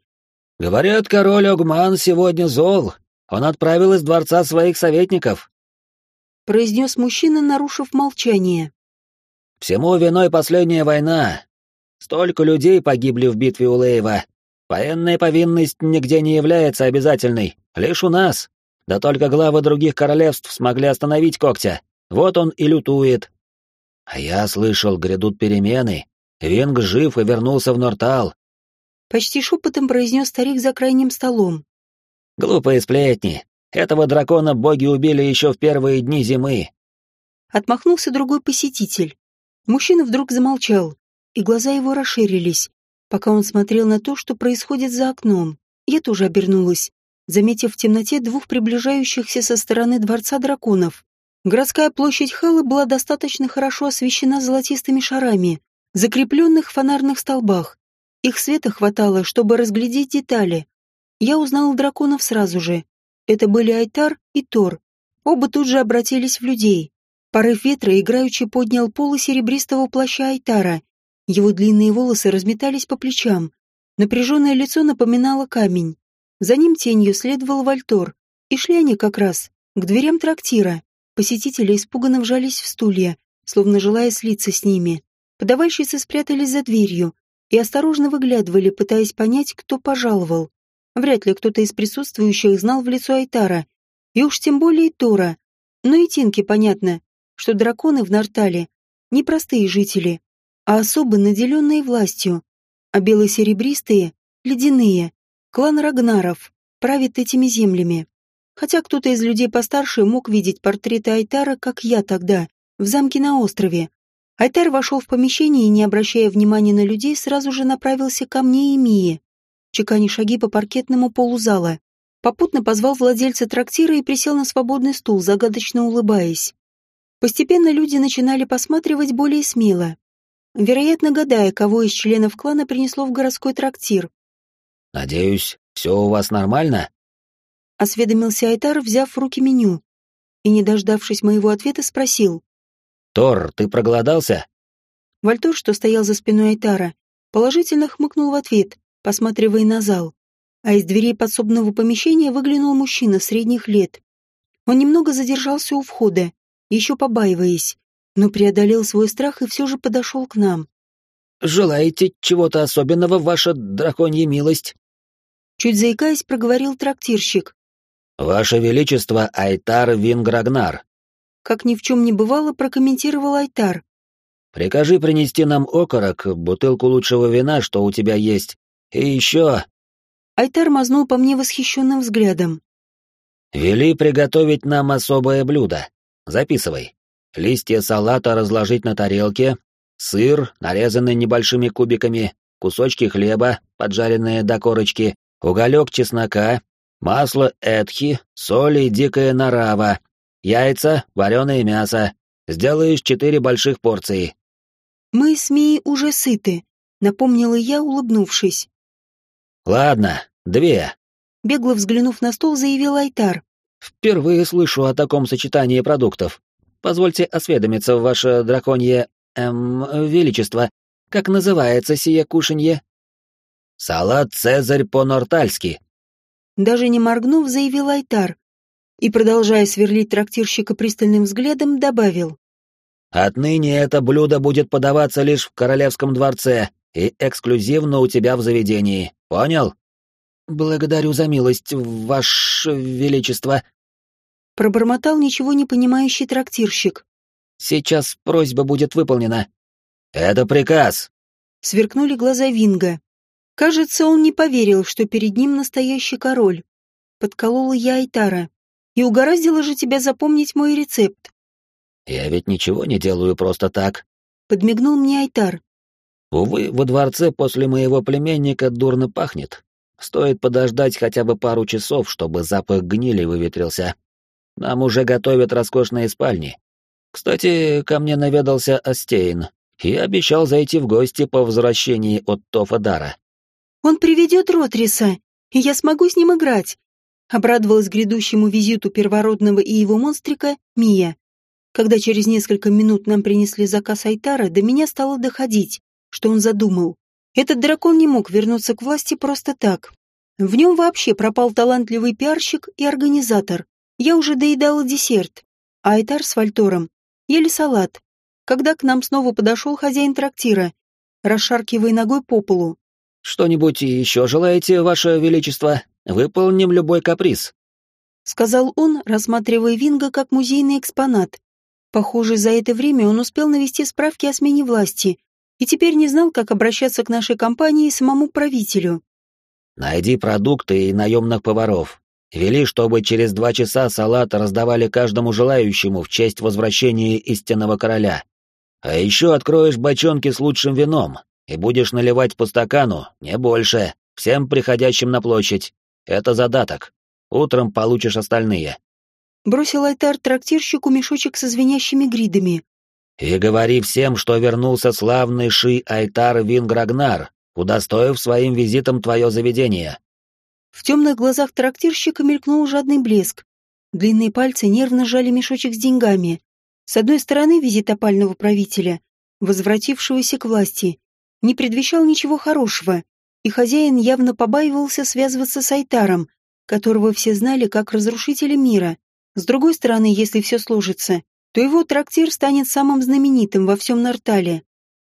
«Говорят, король Огман сегодня зол. Он отправил из дворца своих советников», — произнес мужчина, нарушив молчание. «Всему виной последняя война. Столько людей погибли в битве у Лейва. Военная повинность нигде не является обязательной, лишь у нас. Да только главы других королевств смогли остановить когтя. Вот он и лютует. А я слышал, грядут перемены. Винг жив и вернулся в Нортал. Почти шепотом произнес старик за крайним столом. Глупые сплетни. Этого дракона боги убили еще в первые дни зимы. Отмахнулся другой посетитель. Мужчина вдруг замолчал, и глаза его расширились, пока он смотрел на то, что происходит за окном. Я тоже обернулась, заметив в темноте двух приближающихся со стороны дворца драконов. Городская площадь Хэлла была достаточно хорошо освещена золотистыми шарами, закрепленных в фонарных столбах. Их света хватало, чтобы разглядеть детали. Я узнал драконов сразу же. Это были Айтар и Тор. Оба тут же обратились в людей. Порыв ветра играючи поднял полы серебристого плаща Айтара. Его длинные волосы разметались по плечам. Напряженное лицо напоминало камень. За ним тенью следовал Вальтор. И шли они как раз к дверям трактира. Посетители испуганно вжались в стулья, словно желая слиться с ними. Подавальщицы спрятались за дверью и осторожно выглядывали, пытаясь понять, кто пожаловал. Вряд ли кто-то из присутствующих знал в лицо Айтара, и уж тем более Тора. Но и Тинке понятно, что драконы в Нартале не простые жители, а особо наделенные властью, а бело-серебристые — ледяные. Клан Рагнаров правит этими землями. Хотя кто-то из людей постарше мог видеть портреты Айтара, как я тогда, в замке на острове. Айтар вошел в помещение и, не обращая внимания на людей, сразу же направился ко мне и Мии, чеканя шаги по паркетному полу зала. Попутно позвал владельца трактира и присел на свободный стул, загадочно улыбаясь. Постепенно люди начинали посматривать более смело, вероятно, гадая, кого из членов клана принесло в городской трактир. «Надеюсь, все у вас нормально?» — осведомился Айтар, взяв в руки меню. И, не дождавшись моего ответа, спросил. «Тор, ты проголодался?» Вальтор, что стоял за спиной Айтара, положительно хмыкнул в ответ, посматривая на зал. А из дверей подсобного помещения выглянул мужчина средних лет. Он немного задержался у входа, еще побаиваясь, но преодолел свой страх и все же подошел к нам. «Желаете чего-то особенного, ваша драконья милость?» Чуть заикаясь, проговорил трактирщик, «Ваше Величество, Айтар Винграгнар!» Как ни в чем не бывало, прокомментировал Айтар. «Прикажи принести нам окорок, бутылку лучшего вина, что у тебя есть, и еще...» Айтар мазнул по мне восхищенным взглядом. «Вели приготовить нам особое блюдо. Записывай. Листья салата разложить на тарелке, сыр, нарезанный небольшими кубиками, кусочки хлеба, поджаренные до корочки, уголек чеснока, масло этхи, соль и дикая нарава, яйца, вареное мясо. Сделаешь четыре больших порции. Мы с Мией уже сыты, напомнила я, улыбнувшись. Ладно, две. Бегло взглянув на стол, заявил Айтар. Впервые слышу о таком сочетании продуктов. Позвольте осведомиться, ваше драконье... эм... величество. Как называется сие кушанье? Салат «Цезарь» по-нортальски, даже не моргнув, заявил Айтар. И, продолжая сверлить трактирщика пристальным взглядом, добавил. «Отныне это блюдо будет подаваться лишь в королевском дворце и эксклюзивно у тебя в заведении. Понял?» благодарю за милость, ваше величество», — пробормотал ничего не понимающий трактирщик. «Сейчас просьба будет выполнена». «Это приказ», — сверкнули глаза Винга. Кажется, он не поверил, что перед ним настоящий король. Подколола я Айтара. И угораздило же тебя запомнить мой рецепт. Я ведь ничего не делаю просто так. Подмигнул мне Айтар. Увы, во дворце после моего племенника дурно пахнет. Стоит подождать хотя бы пару часов, чтобы запах гнили выветрился. Нам уже готовят роскошные спальни. Кстати, ко мне наведался Астейн и обещал зайти в гости по возвращении от Тофадара. «Он приведет Ротриса, и я смогу с ним играть», — обрадовалась грядущему визиту первородного и его монстрика Мия. Когда через несколько минут нам принесли заказ Айтара, до меня стало доходить, что он задумал. Этот дракон не мог вернуться к власти просто так. В нем вообще пропал талантливый пиарщик и организатор. Я уже доедала десерт, а Айтар с Вальтором ели салат, когда к нам снова подошел хозяин трактира, расшаркивая ногой по полу. «Что-нибудь еще желаете, ваше величество? Выполним любой каприз», — сказал он, рассматривая Винга как музейный экспонат. Похоже, за это время он успел навести справки о смене власти и теперь не знал, как обращаться к нашей компании и самому правителю. «Найди продукты и наемных поваров. Вели, чтобы через два часа салат раздавали каждому желающему в честь возвращения истинного короля. А еще откроешь бочонки с лучшим вином и будешь наливать по стакану, не больше, всем приходящим на площадь. Это задаток. Утром получишь остальные. Бросил Айтар трактирщику мешочек со звенящими гридами. «И говори всем, что вернулся славный Ши Айтар Винграгнар, удостоив своим визитом твое заведение». В темных глазах трактирщика мелькнул жадный блеск. Длинные пальцы нервно сжали мешочек с деньгами. С одной стороны, визит опального правителя, возвратившегося к власти, не предвещал ничего хорошего, и хозяин явно побаивался связываться с Айтаром, которого все знали как разрушителя мира. С другой стороны, если все сложится, то его трактир станет самым знаменитым во всем Нартале.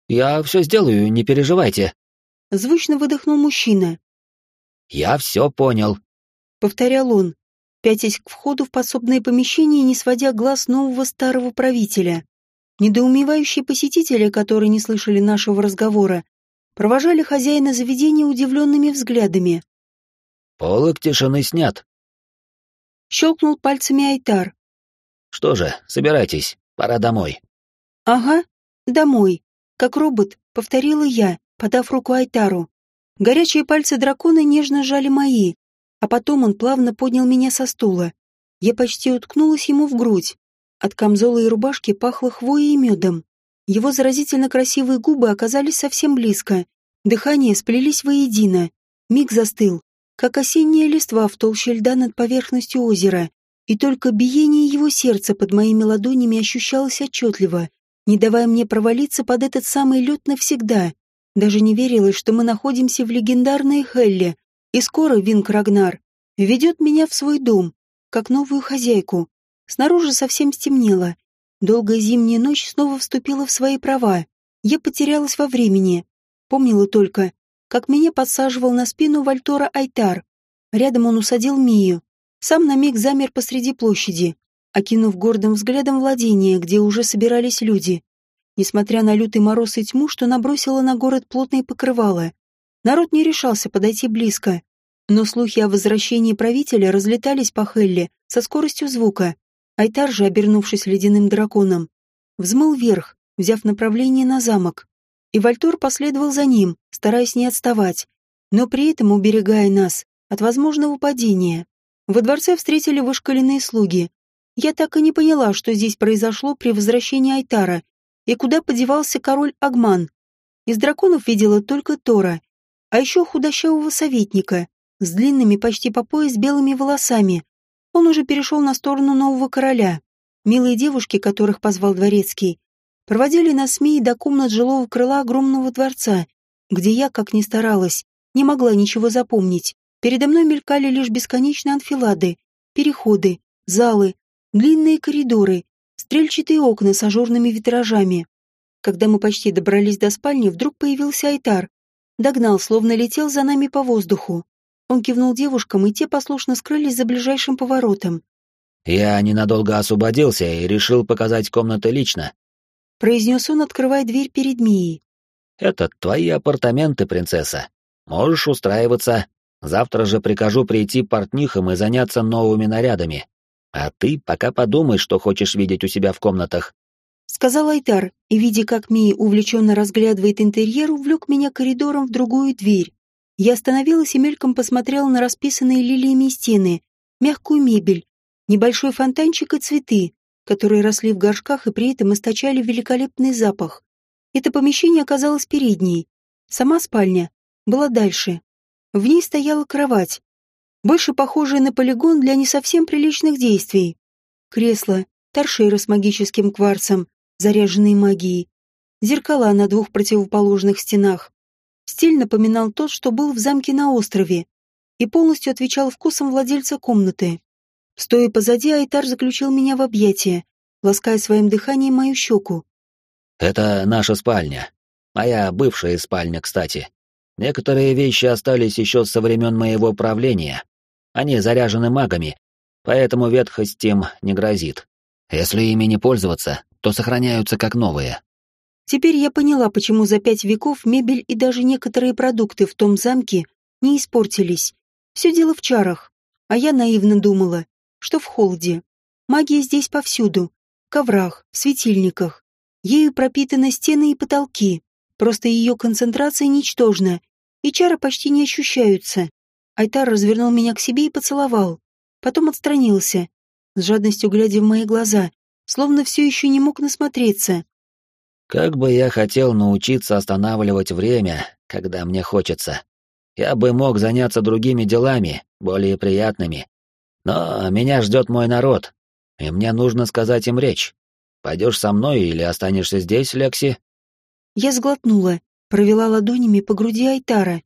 «Я все сделаю, не переживайте», — звучно выдохнул мужчина. «Я все понял», — повторял он, пятясь к входу в подсобное помещение, не сводя глаз нового старого правителя. Недоумевающие посетители, которые не слышали нашего разговора, провожали хозяина заведения удивленными взглядами. «Полок тишины снят», Щелкнул пальцами Айтар. «Что же, собирайтесь, пора домой». «Ага, домой», — как робот, повторила я, подав руку Айтару. Горячие пальцы дракона нежно сжали мои, а потом он плавно поднял меня со стула. Я почти уткнулась ему в грудь. От камзола и рубашки пахло хвоей и медом. Его заразительно красивые губы оказались совсем близко. Дыхание сплелись воедино. Миг застыл, как осенняя листва в толще льда над поверхностью озера, и только биение его сердца под моими ладонями ощущалось отчетливо, не давая мне провалиться под этот самый лед навсегда. Даже не верилось, что мы находимся в легендарной Хелле, и скоро Винк Рагнар ведет меня в свой дом, как новую хозяйку. Снаружи совсем стемнело. Долгая зимняя ночь снова вступила в свои права. Я потерялась во времени. Помнила только, как меня подсаживал на спину Вальтора Айтар. Рядом он усадил Мию. Сам на миг замер посреди площади, окинув гордым взглядом владение, где уже собирались люди. Несмотря на лютый мороз и тьму, что набросило на город плотное покрывало, народ не решался подойти близко. Но слухи о возвращении правителя разлетались по Хелле со скоростью звука. Айтар же, обернувшись ледяным драконом, взмыл вверх, взяв направление на замок и Вальтур последовал за ним, стараясь не отставать, но при этом уберегая нас от возможного падения. Во дворце встретили вышкаленные слуги. Я так и не поняла, что здесь произошло при возвращении Айтара и куда подевался король Агман. Из драконов видела только Тора, а еще худощавого советника с длинными почти по пояс белыми волосами. Он уже перешел на сторону нового короля. Милые девушки, которых позвал дворецкий, проводили нас с Мией до комнат жилого крыла огромного дворца, где я, как ни старалась, не могла ничего запомнить. Передо мной мелькали лишь бесконечные анфилады, переходы, залы, длинные коридоры, стрельчатые окна с ажурными витражами. Когда мы почти добрались до спальни, вдруг появился Айтар. Догнал, словно летел за нами по воздуху. Он кивнул девушкам, и те послушно скрылись за ближайшим поворотом. «Я ненадолго освободился и решил показать комнаты лично», — произнес он, открывая дверь перед Мией. «Это твои апартаменты, принцесса. Можешь устраиваться. Завтра же прикажу прийти портнихам и заняться новыми нарядами. А ты пока подумай, что хочешь видеть у себя в комнатах. Сказал Айтар, и, видя, как Мия увлеченно разглядывает интерьер, увлек меня коридором в другую дверь. Я остановилась и мельком посмотрела на расписанные лилиями стены, мягкую мебель, небольшой фонтанчик и цветы, которые росли в горшках и при этом источали великолепный запах. Это помещение оказалось передней. Сама спальня была дальше. В ней стояла кровать, больше похожая на полигон для не совсем приличных действий. Кресло, торшеры с магическим кварцем, заряженные магией, зеркала на двух противоположных стенах. Стиль напоминал тот, что был в замке на острове, и полностью отвечал вкусам владельца комнаты. Стоя позади, Айтар заключил меня в объятия, лаская своим дыханием мою щеку. «Это наша спальня. Моя бывшая спальня, кстати. Некоторые вещи остались еще со времен моего правления. Они заряжены магами, поэтому ветхость им не грозит. Если ими не пользоваться, то сохраняются как новые. Теперь я поняла, почему за пять веков мебель и даже некоторые продукты в том замке не испортились. Все дело в чарах. А я наивно думала, что в холде. Магия здесь повсюду. В коврах, в светильниках. Ею пропитаны стены и потолки. Просто ее концентрация ничтожна, и чары почти не ощущаются. Айтар развернул меня к себе и поцеловал. Потом отстранился, с жадностью глядя в мои глаза, словно все еще не мог насмотреться. «Как бы я хотел научиться останавливать время, когда мне хочется. Я бы мог заняться другими делами, более приятными. Но меня ждет мой народ, и мне нужно сказать им речь. Пойдешь со мной или останешься здесь, Лекси?» Я сглотнула, провела ладонями по груди Айтара,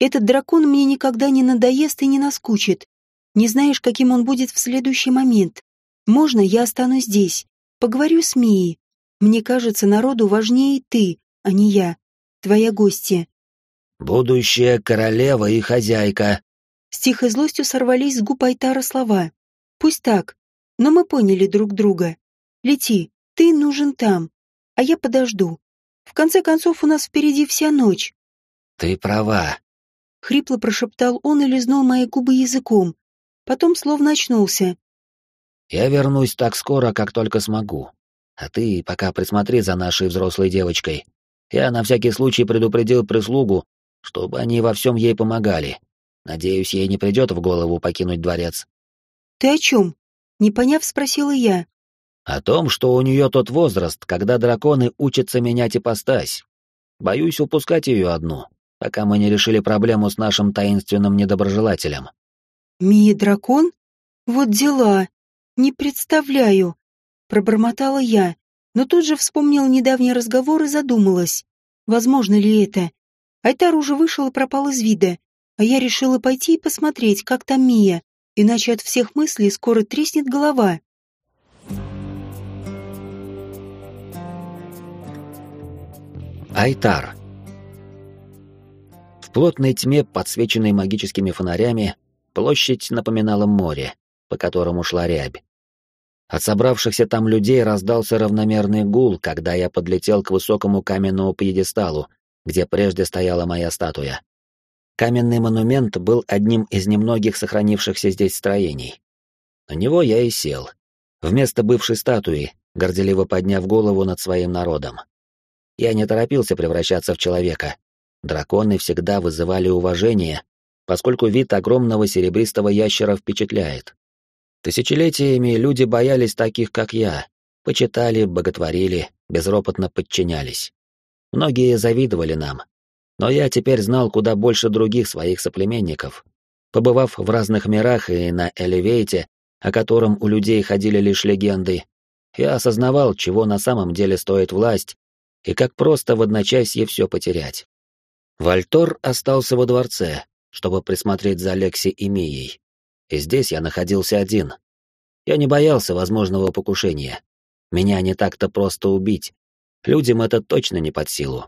этот дракон мне никогда не надоест и не наскучит. Не знаешь, каким он будет в следующий момент. Можно я останусь здесь? Поговорю с Мией. Мне кажется, народу важнее ты, а не я. Твоя гостья. Будущая королева и хозяйка. С тихой злостью сорвались с губ Айтара слова. Пусть так, но мы поняли друг друга. Лети, ты нужен там, а я подожду. В конце концов, у нас впереди вся ночь. Ты права, Хрипло прошептал он и лизнул мои губы языком. Потом словно очнулся. «Я вернусь так скоро, как только смогу. А ты пока присмотри за нашей взрослой девочкой. Я на всякий случай предупредил прислугу, чтобы они во всем ей помогали. Надеюсь, ей не придет в голову покинуть дворец». «Ты о чем?» Не поняв, спросила я. «О том, что у нее тот возраст, когда драконы учатся менять ипостась. Боюсь упускать ее одну пока мы не решили проблему с нашим таинственным недоброжелателем. «Мия-дракон? Вот дела. Не представляю», — пробормотала я, но тут же вспомнила недавний разговор и задумалась. Возможно ли это? Айтар уже вышел и пропал из вида, а я решила пойти и посмотреть, как там Мия, иначе от всех мыслей скоро треснет голова. Айтар. В плотной тьме, подсвеченной магическими фонарями, площадь напоминала море, по которому шла рябь. От собравшихся там людей раздался равномерный гул, когда я подлетел к высокому каменному пьедесталу, где прежде стояла моя статуя. Каменный монумент был одним из немногих сохранившихся здесь строений. На него я и сел, вместо бывшей статуи, горделиво подняв голову над своим народом. Я не торопился превращаться в человека, Драконы всегда вызывали уважение, поскольку вид огромного серебристого ящера впечатляет. Тысячелетиями люди боялись таких, как я, почитали, боготворили, безропотно подчинялись. Многие завидовали нам, но я теперь знал куда больше других своих соплеменников. Побывав в разных мирах и на Элевейте, о котором у людей ходили лишь легенды, я осознавал, чего на самом деле стоит власть и как просто в одночасье все потерять. Вальтор остался во дворце, чтобы присмотреть за Лекси и Мией. И здесь я находился один. Я не боялся возможного покушения. Меня не так-то просто убить. Людям это точно не под силу.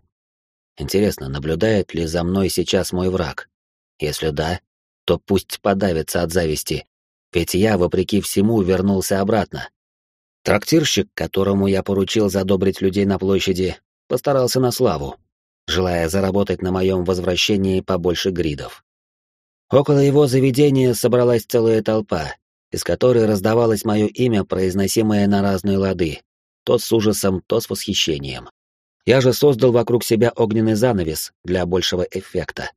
Интересно, наблюдает ли за мной сейчас мой враг? Если да, то пусть подавится от зависти, ведь я, вопреки всему, вернулся обратно. Трактирщик, которому я поручил задобрить людей на площади, постарался на славу, желая заработать на моем возвращении побольше гридов. Около его заведения собралась целая толпа, из которой раздавалось мое имя, произносимое на разные лады, то с ужасом, то с восхищением. Я же создал вокруг себя огненный занавес для большего эффекта.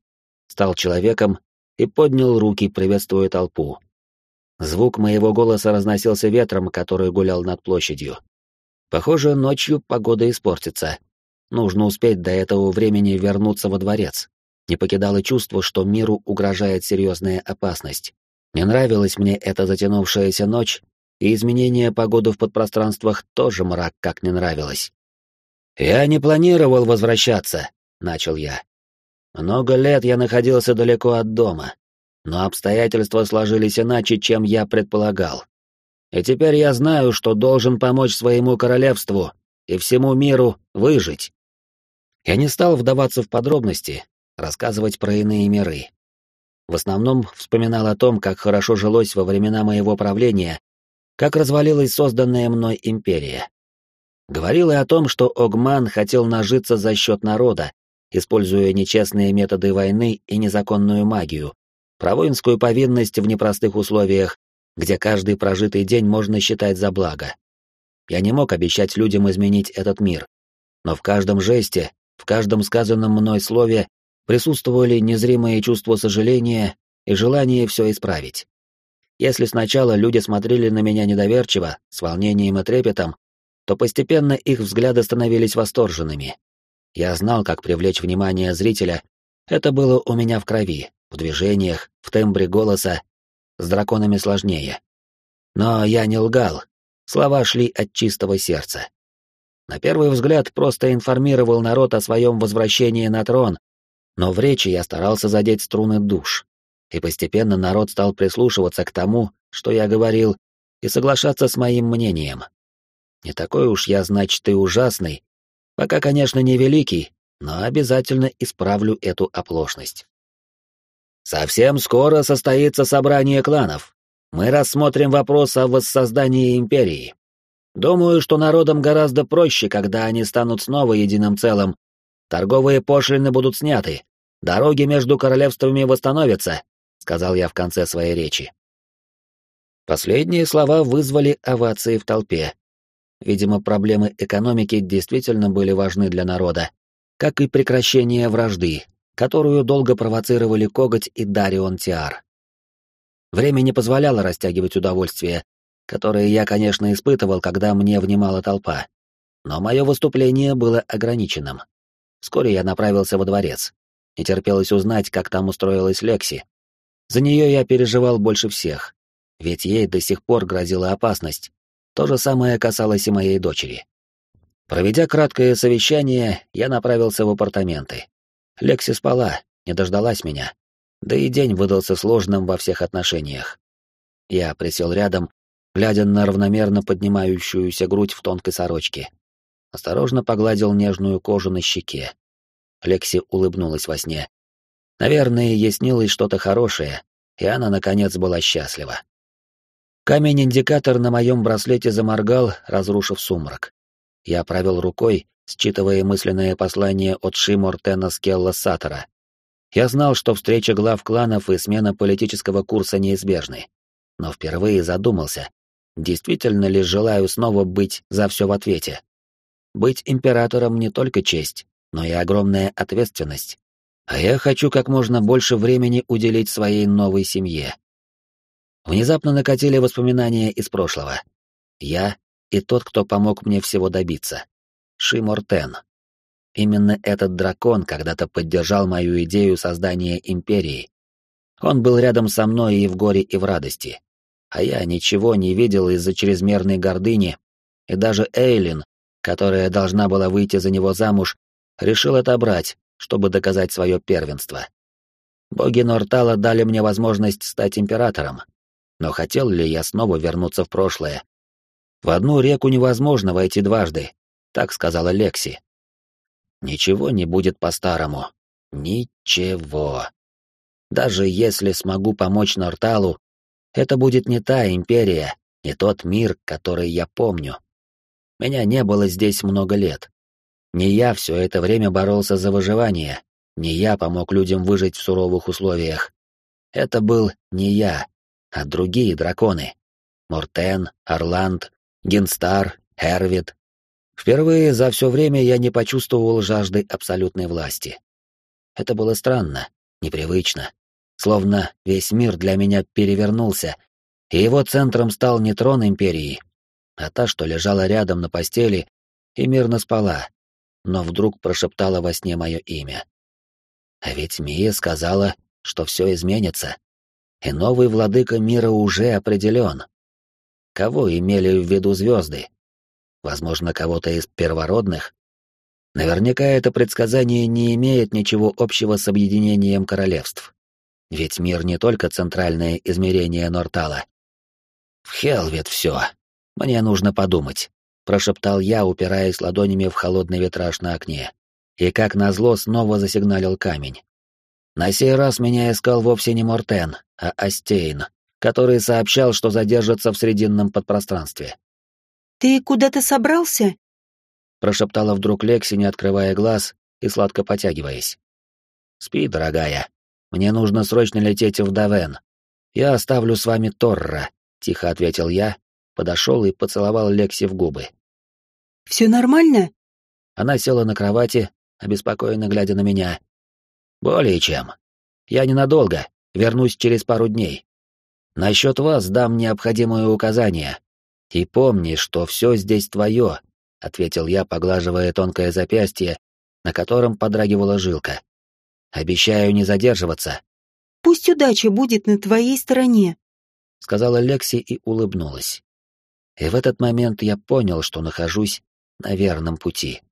Стал человеком и поднял руки, приветствуя толпу. Звук моего голоса разносился ветром, который гулял над площадью. Похоже, ночью погода испортится. Нужно успеть до этого времени вернуться во дворец. Не покидало чувство, что миру угрожает серьезная опасность. Не нравилась мне эта затянувшаяся ночь, и изменение погоды в подпространствах тоже мрак как не нравилось. «Я не планировал возвращаться», — начал я. «Много лет я находился далеко от дома, но обстоятельства сложились иначе, чем я предполагал. И теперь я знаю, что должен помочь своему королевству и всему миру выжить». Я не стал вдаваться в подробности, рассказывать про иные миры. В основном вспоминал о том, как хорошо жилось во времена моего правления как развалилась созданная мной империя. Говорил и о том, что Огман хотел нажиться за счет народа, используя нечестные методы войны и незаконную магию, про воинскую повинность в непростых условиях, где каждый прожитый день можно считать за благо. Я не мог обещать людям изменить этот мир, но в каждом жесте, в каждом сказанном мной слове присутствовали незримые чувства сожаления и желание все исправить. Если сначала люди смотрели на меня недоверчиво, с волнением и трепетом, то постепенно их взгляды становились восторженными. Я знал, как привлечь внимание зрителя. Это было у меня в крови, в движениях, в тембре голоса. С драконами сложнее. Но я не лгал. Слова шли от чистого сердца. На первый взгляд просто информировал народ о своем возвращении на трон, но в речи я старался задеть струны душ и постепенно народ стал прислушиваться к тому, что я говорил, и соглашаться с моим мнением. Не такой уж я, значит, и ужасный, пока, конечно, не великий, но обязательно исправлю эту оплошность. Совсем скоро состоится собрание кланов. Мы рассмотрим вопрос о воссоздании империи. Думаю, что народам гораздо проще, когда они станут снова единым целым. Торговые пошлины будут сняты, дороги между королевствами восстановятся, сказал я в конце своей речи. Последние слова вызвали овации в толпе. Видимо, проблемы экономики действительно были важны для народа, как и прекращение вражды, которую долго провоцировали Коготь и Дарион Тиар. Время не позволяло растягивать удовольствие, которое я, конечно, испытывал, когда мне внимала толпа. Но мое выступление было ограниченным. Вскоре я направился во дворец. Не терпелось узнать, как там устроилась Лекси, за нее я переживал больше всех, ведь ей до сих пор грозила опасность. То же самое касалось и моей дочери. Проведя краткое совещание, я направился в апартаменты. Лекси спала, не дождалась меня. Да и день выдался сложным во всех отношениях. Я присел рядом, глядя на равномерно поднимающуюся грудь в тонкой сорочке. Осторожно погладил нежную кожу на щеке. Лекси улыбнулась во сне, Наверное, ей снилось что-то хорошее, и она, наконец, была счастлива. Камень-индикатор на моем браслете заморгал, разрушив сумрак. Я провел рукой, считывая мысленное послание от Шимортена Скелла Сатора. Я знал, что встреча глав кланов и смена политического курса неизбежны. Но впервые задумался, действительно ли желаю снова быть за все в ответе. Быть императором не только честь, но и огромная ответственность. А я хочу как можно больше времени уделить своей новой семье. Внезапно накатили воспоминания из прошлого. Я и тот, кто помог мне всего добиться. Шимортен. Именно этот дракон когда-то поддержал мою идею создания империи. Он был рядом со мной и в горе, и в радости. А я ничего не видел из-за чрезмерной гордыни, и даже Эйлин, которая должна была выйти за него замуж, решил отобрать, чтобы доказать свое первенство. Боги Нортала дали мне возможность стать императором, но хотел ли я снова вернуться в прошлое? В одну реку невозможно войти дважды, так сказала Лекси. Ничего не будет по-старому. Ничего. Даже если смогу помочь Норталу, это будет не та империя, не тот мир, который я помню. Меня не было здесь много лет. Не я все это время боролся за выживание, не я помог людям выжить в суровых условиях. Это был не я, а другие драконы. Мортен, Орланд, Генстар, Эрвид. Впервые за все время я не почувствовал жажды абсолютной власти. Это было странно, непривычно. Словно весь мир для меня перевернулся, и его центром стал не трон империи, а та, что лежала рядом на постели и мирно спала, но вдруг прошептала во сне мое имя. А ведь Мия сказала, что все изменится, и новый владыка мира уже определен. Кого имели в виду звезды? Возможно, кого-то из первородных? Наверняка это предсказание не имеет ничего общего с объединением королевств. Ведь мир не только центральное измерение Нортала. В Хелвет все. Мне нужно подумать, прошептал я, упираясь ладонями в холодный витраж на окне. И как назло снова засигналил камень. На сей раз меня искал вовсе не Мортен, а Астейн, который сообщал, что задержится в срединном подпространстве. «Ты куда-то собрался?» прошептала вдруг Лекси, не открывая глаз и сладко потягиваясь. «Спи, дорогая. Мне нужно срочно лететь в Давен. Я оставлю с вами Торра», — тихо ответил я, подошел и поцеловал Лекси в губы. «Все нормально?» Она села на кровати, обеспокоенно глядя на меня. «Более чем. Я ненадолго, вернусь через пару дней. Насчет вас дам необходимые указания. И помни, что все здесь твое, — ответил я, поглаживая тонкое запястье, на котором подрагивала жилка. «Обещаю не задерживаться». «Пусть удача будет на твоей стороне», — сказала Лекси и улыбнулась. И в этот момент я понял, что нахожусь на верном пути.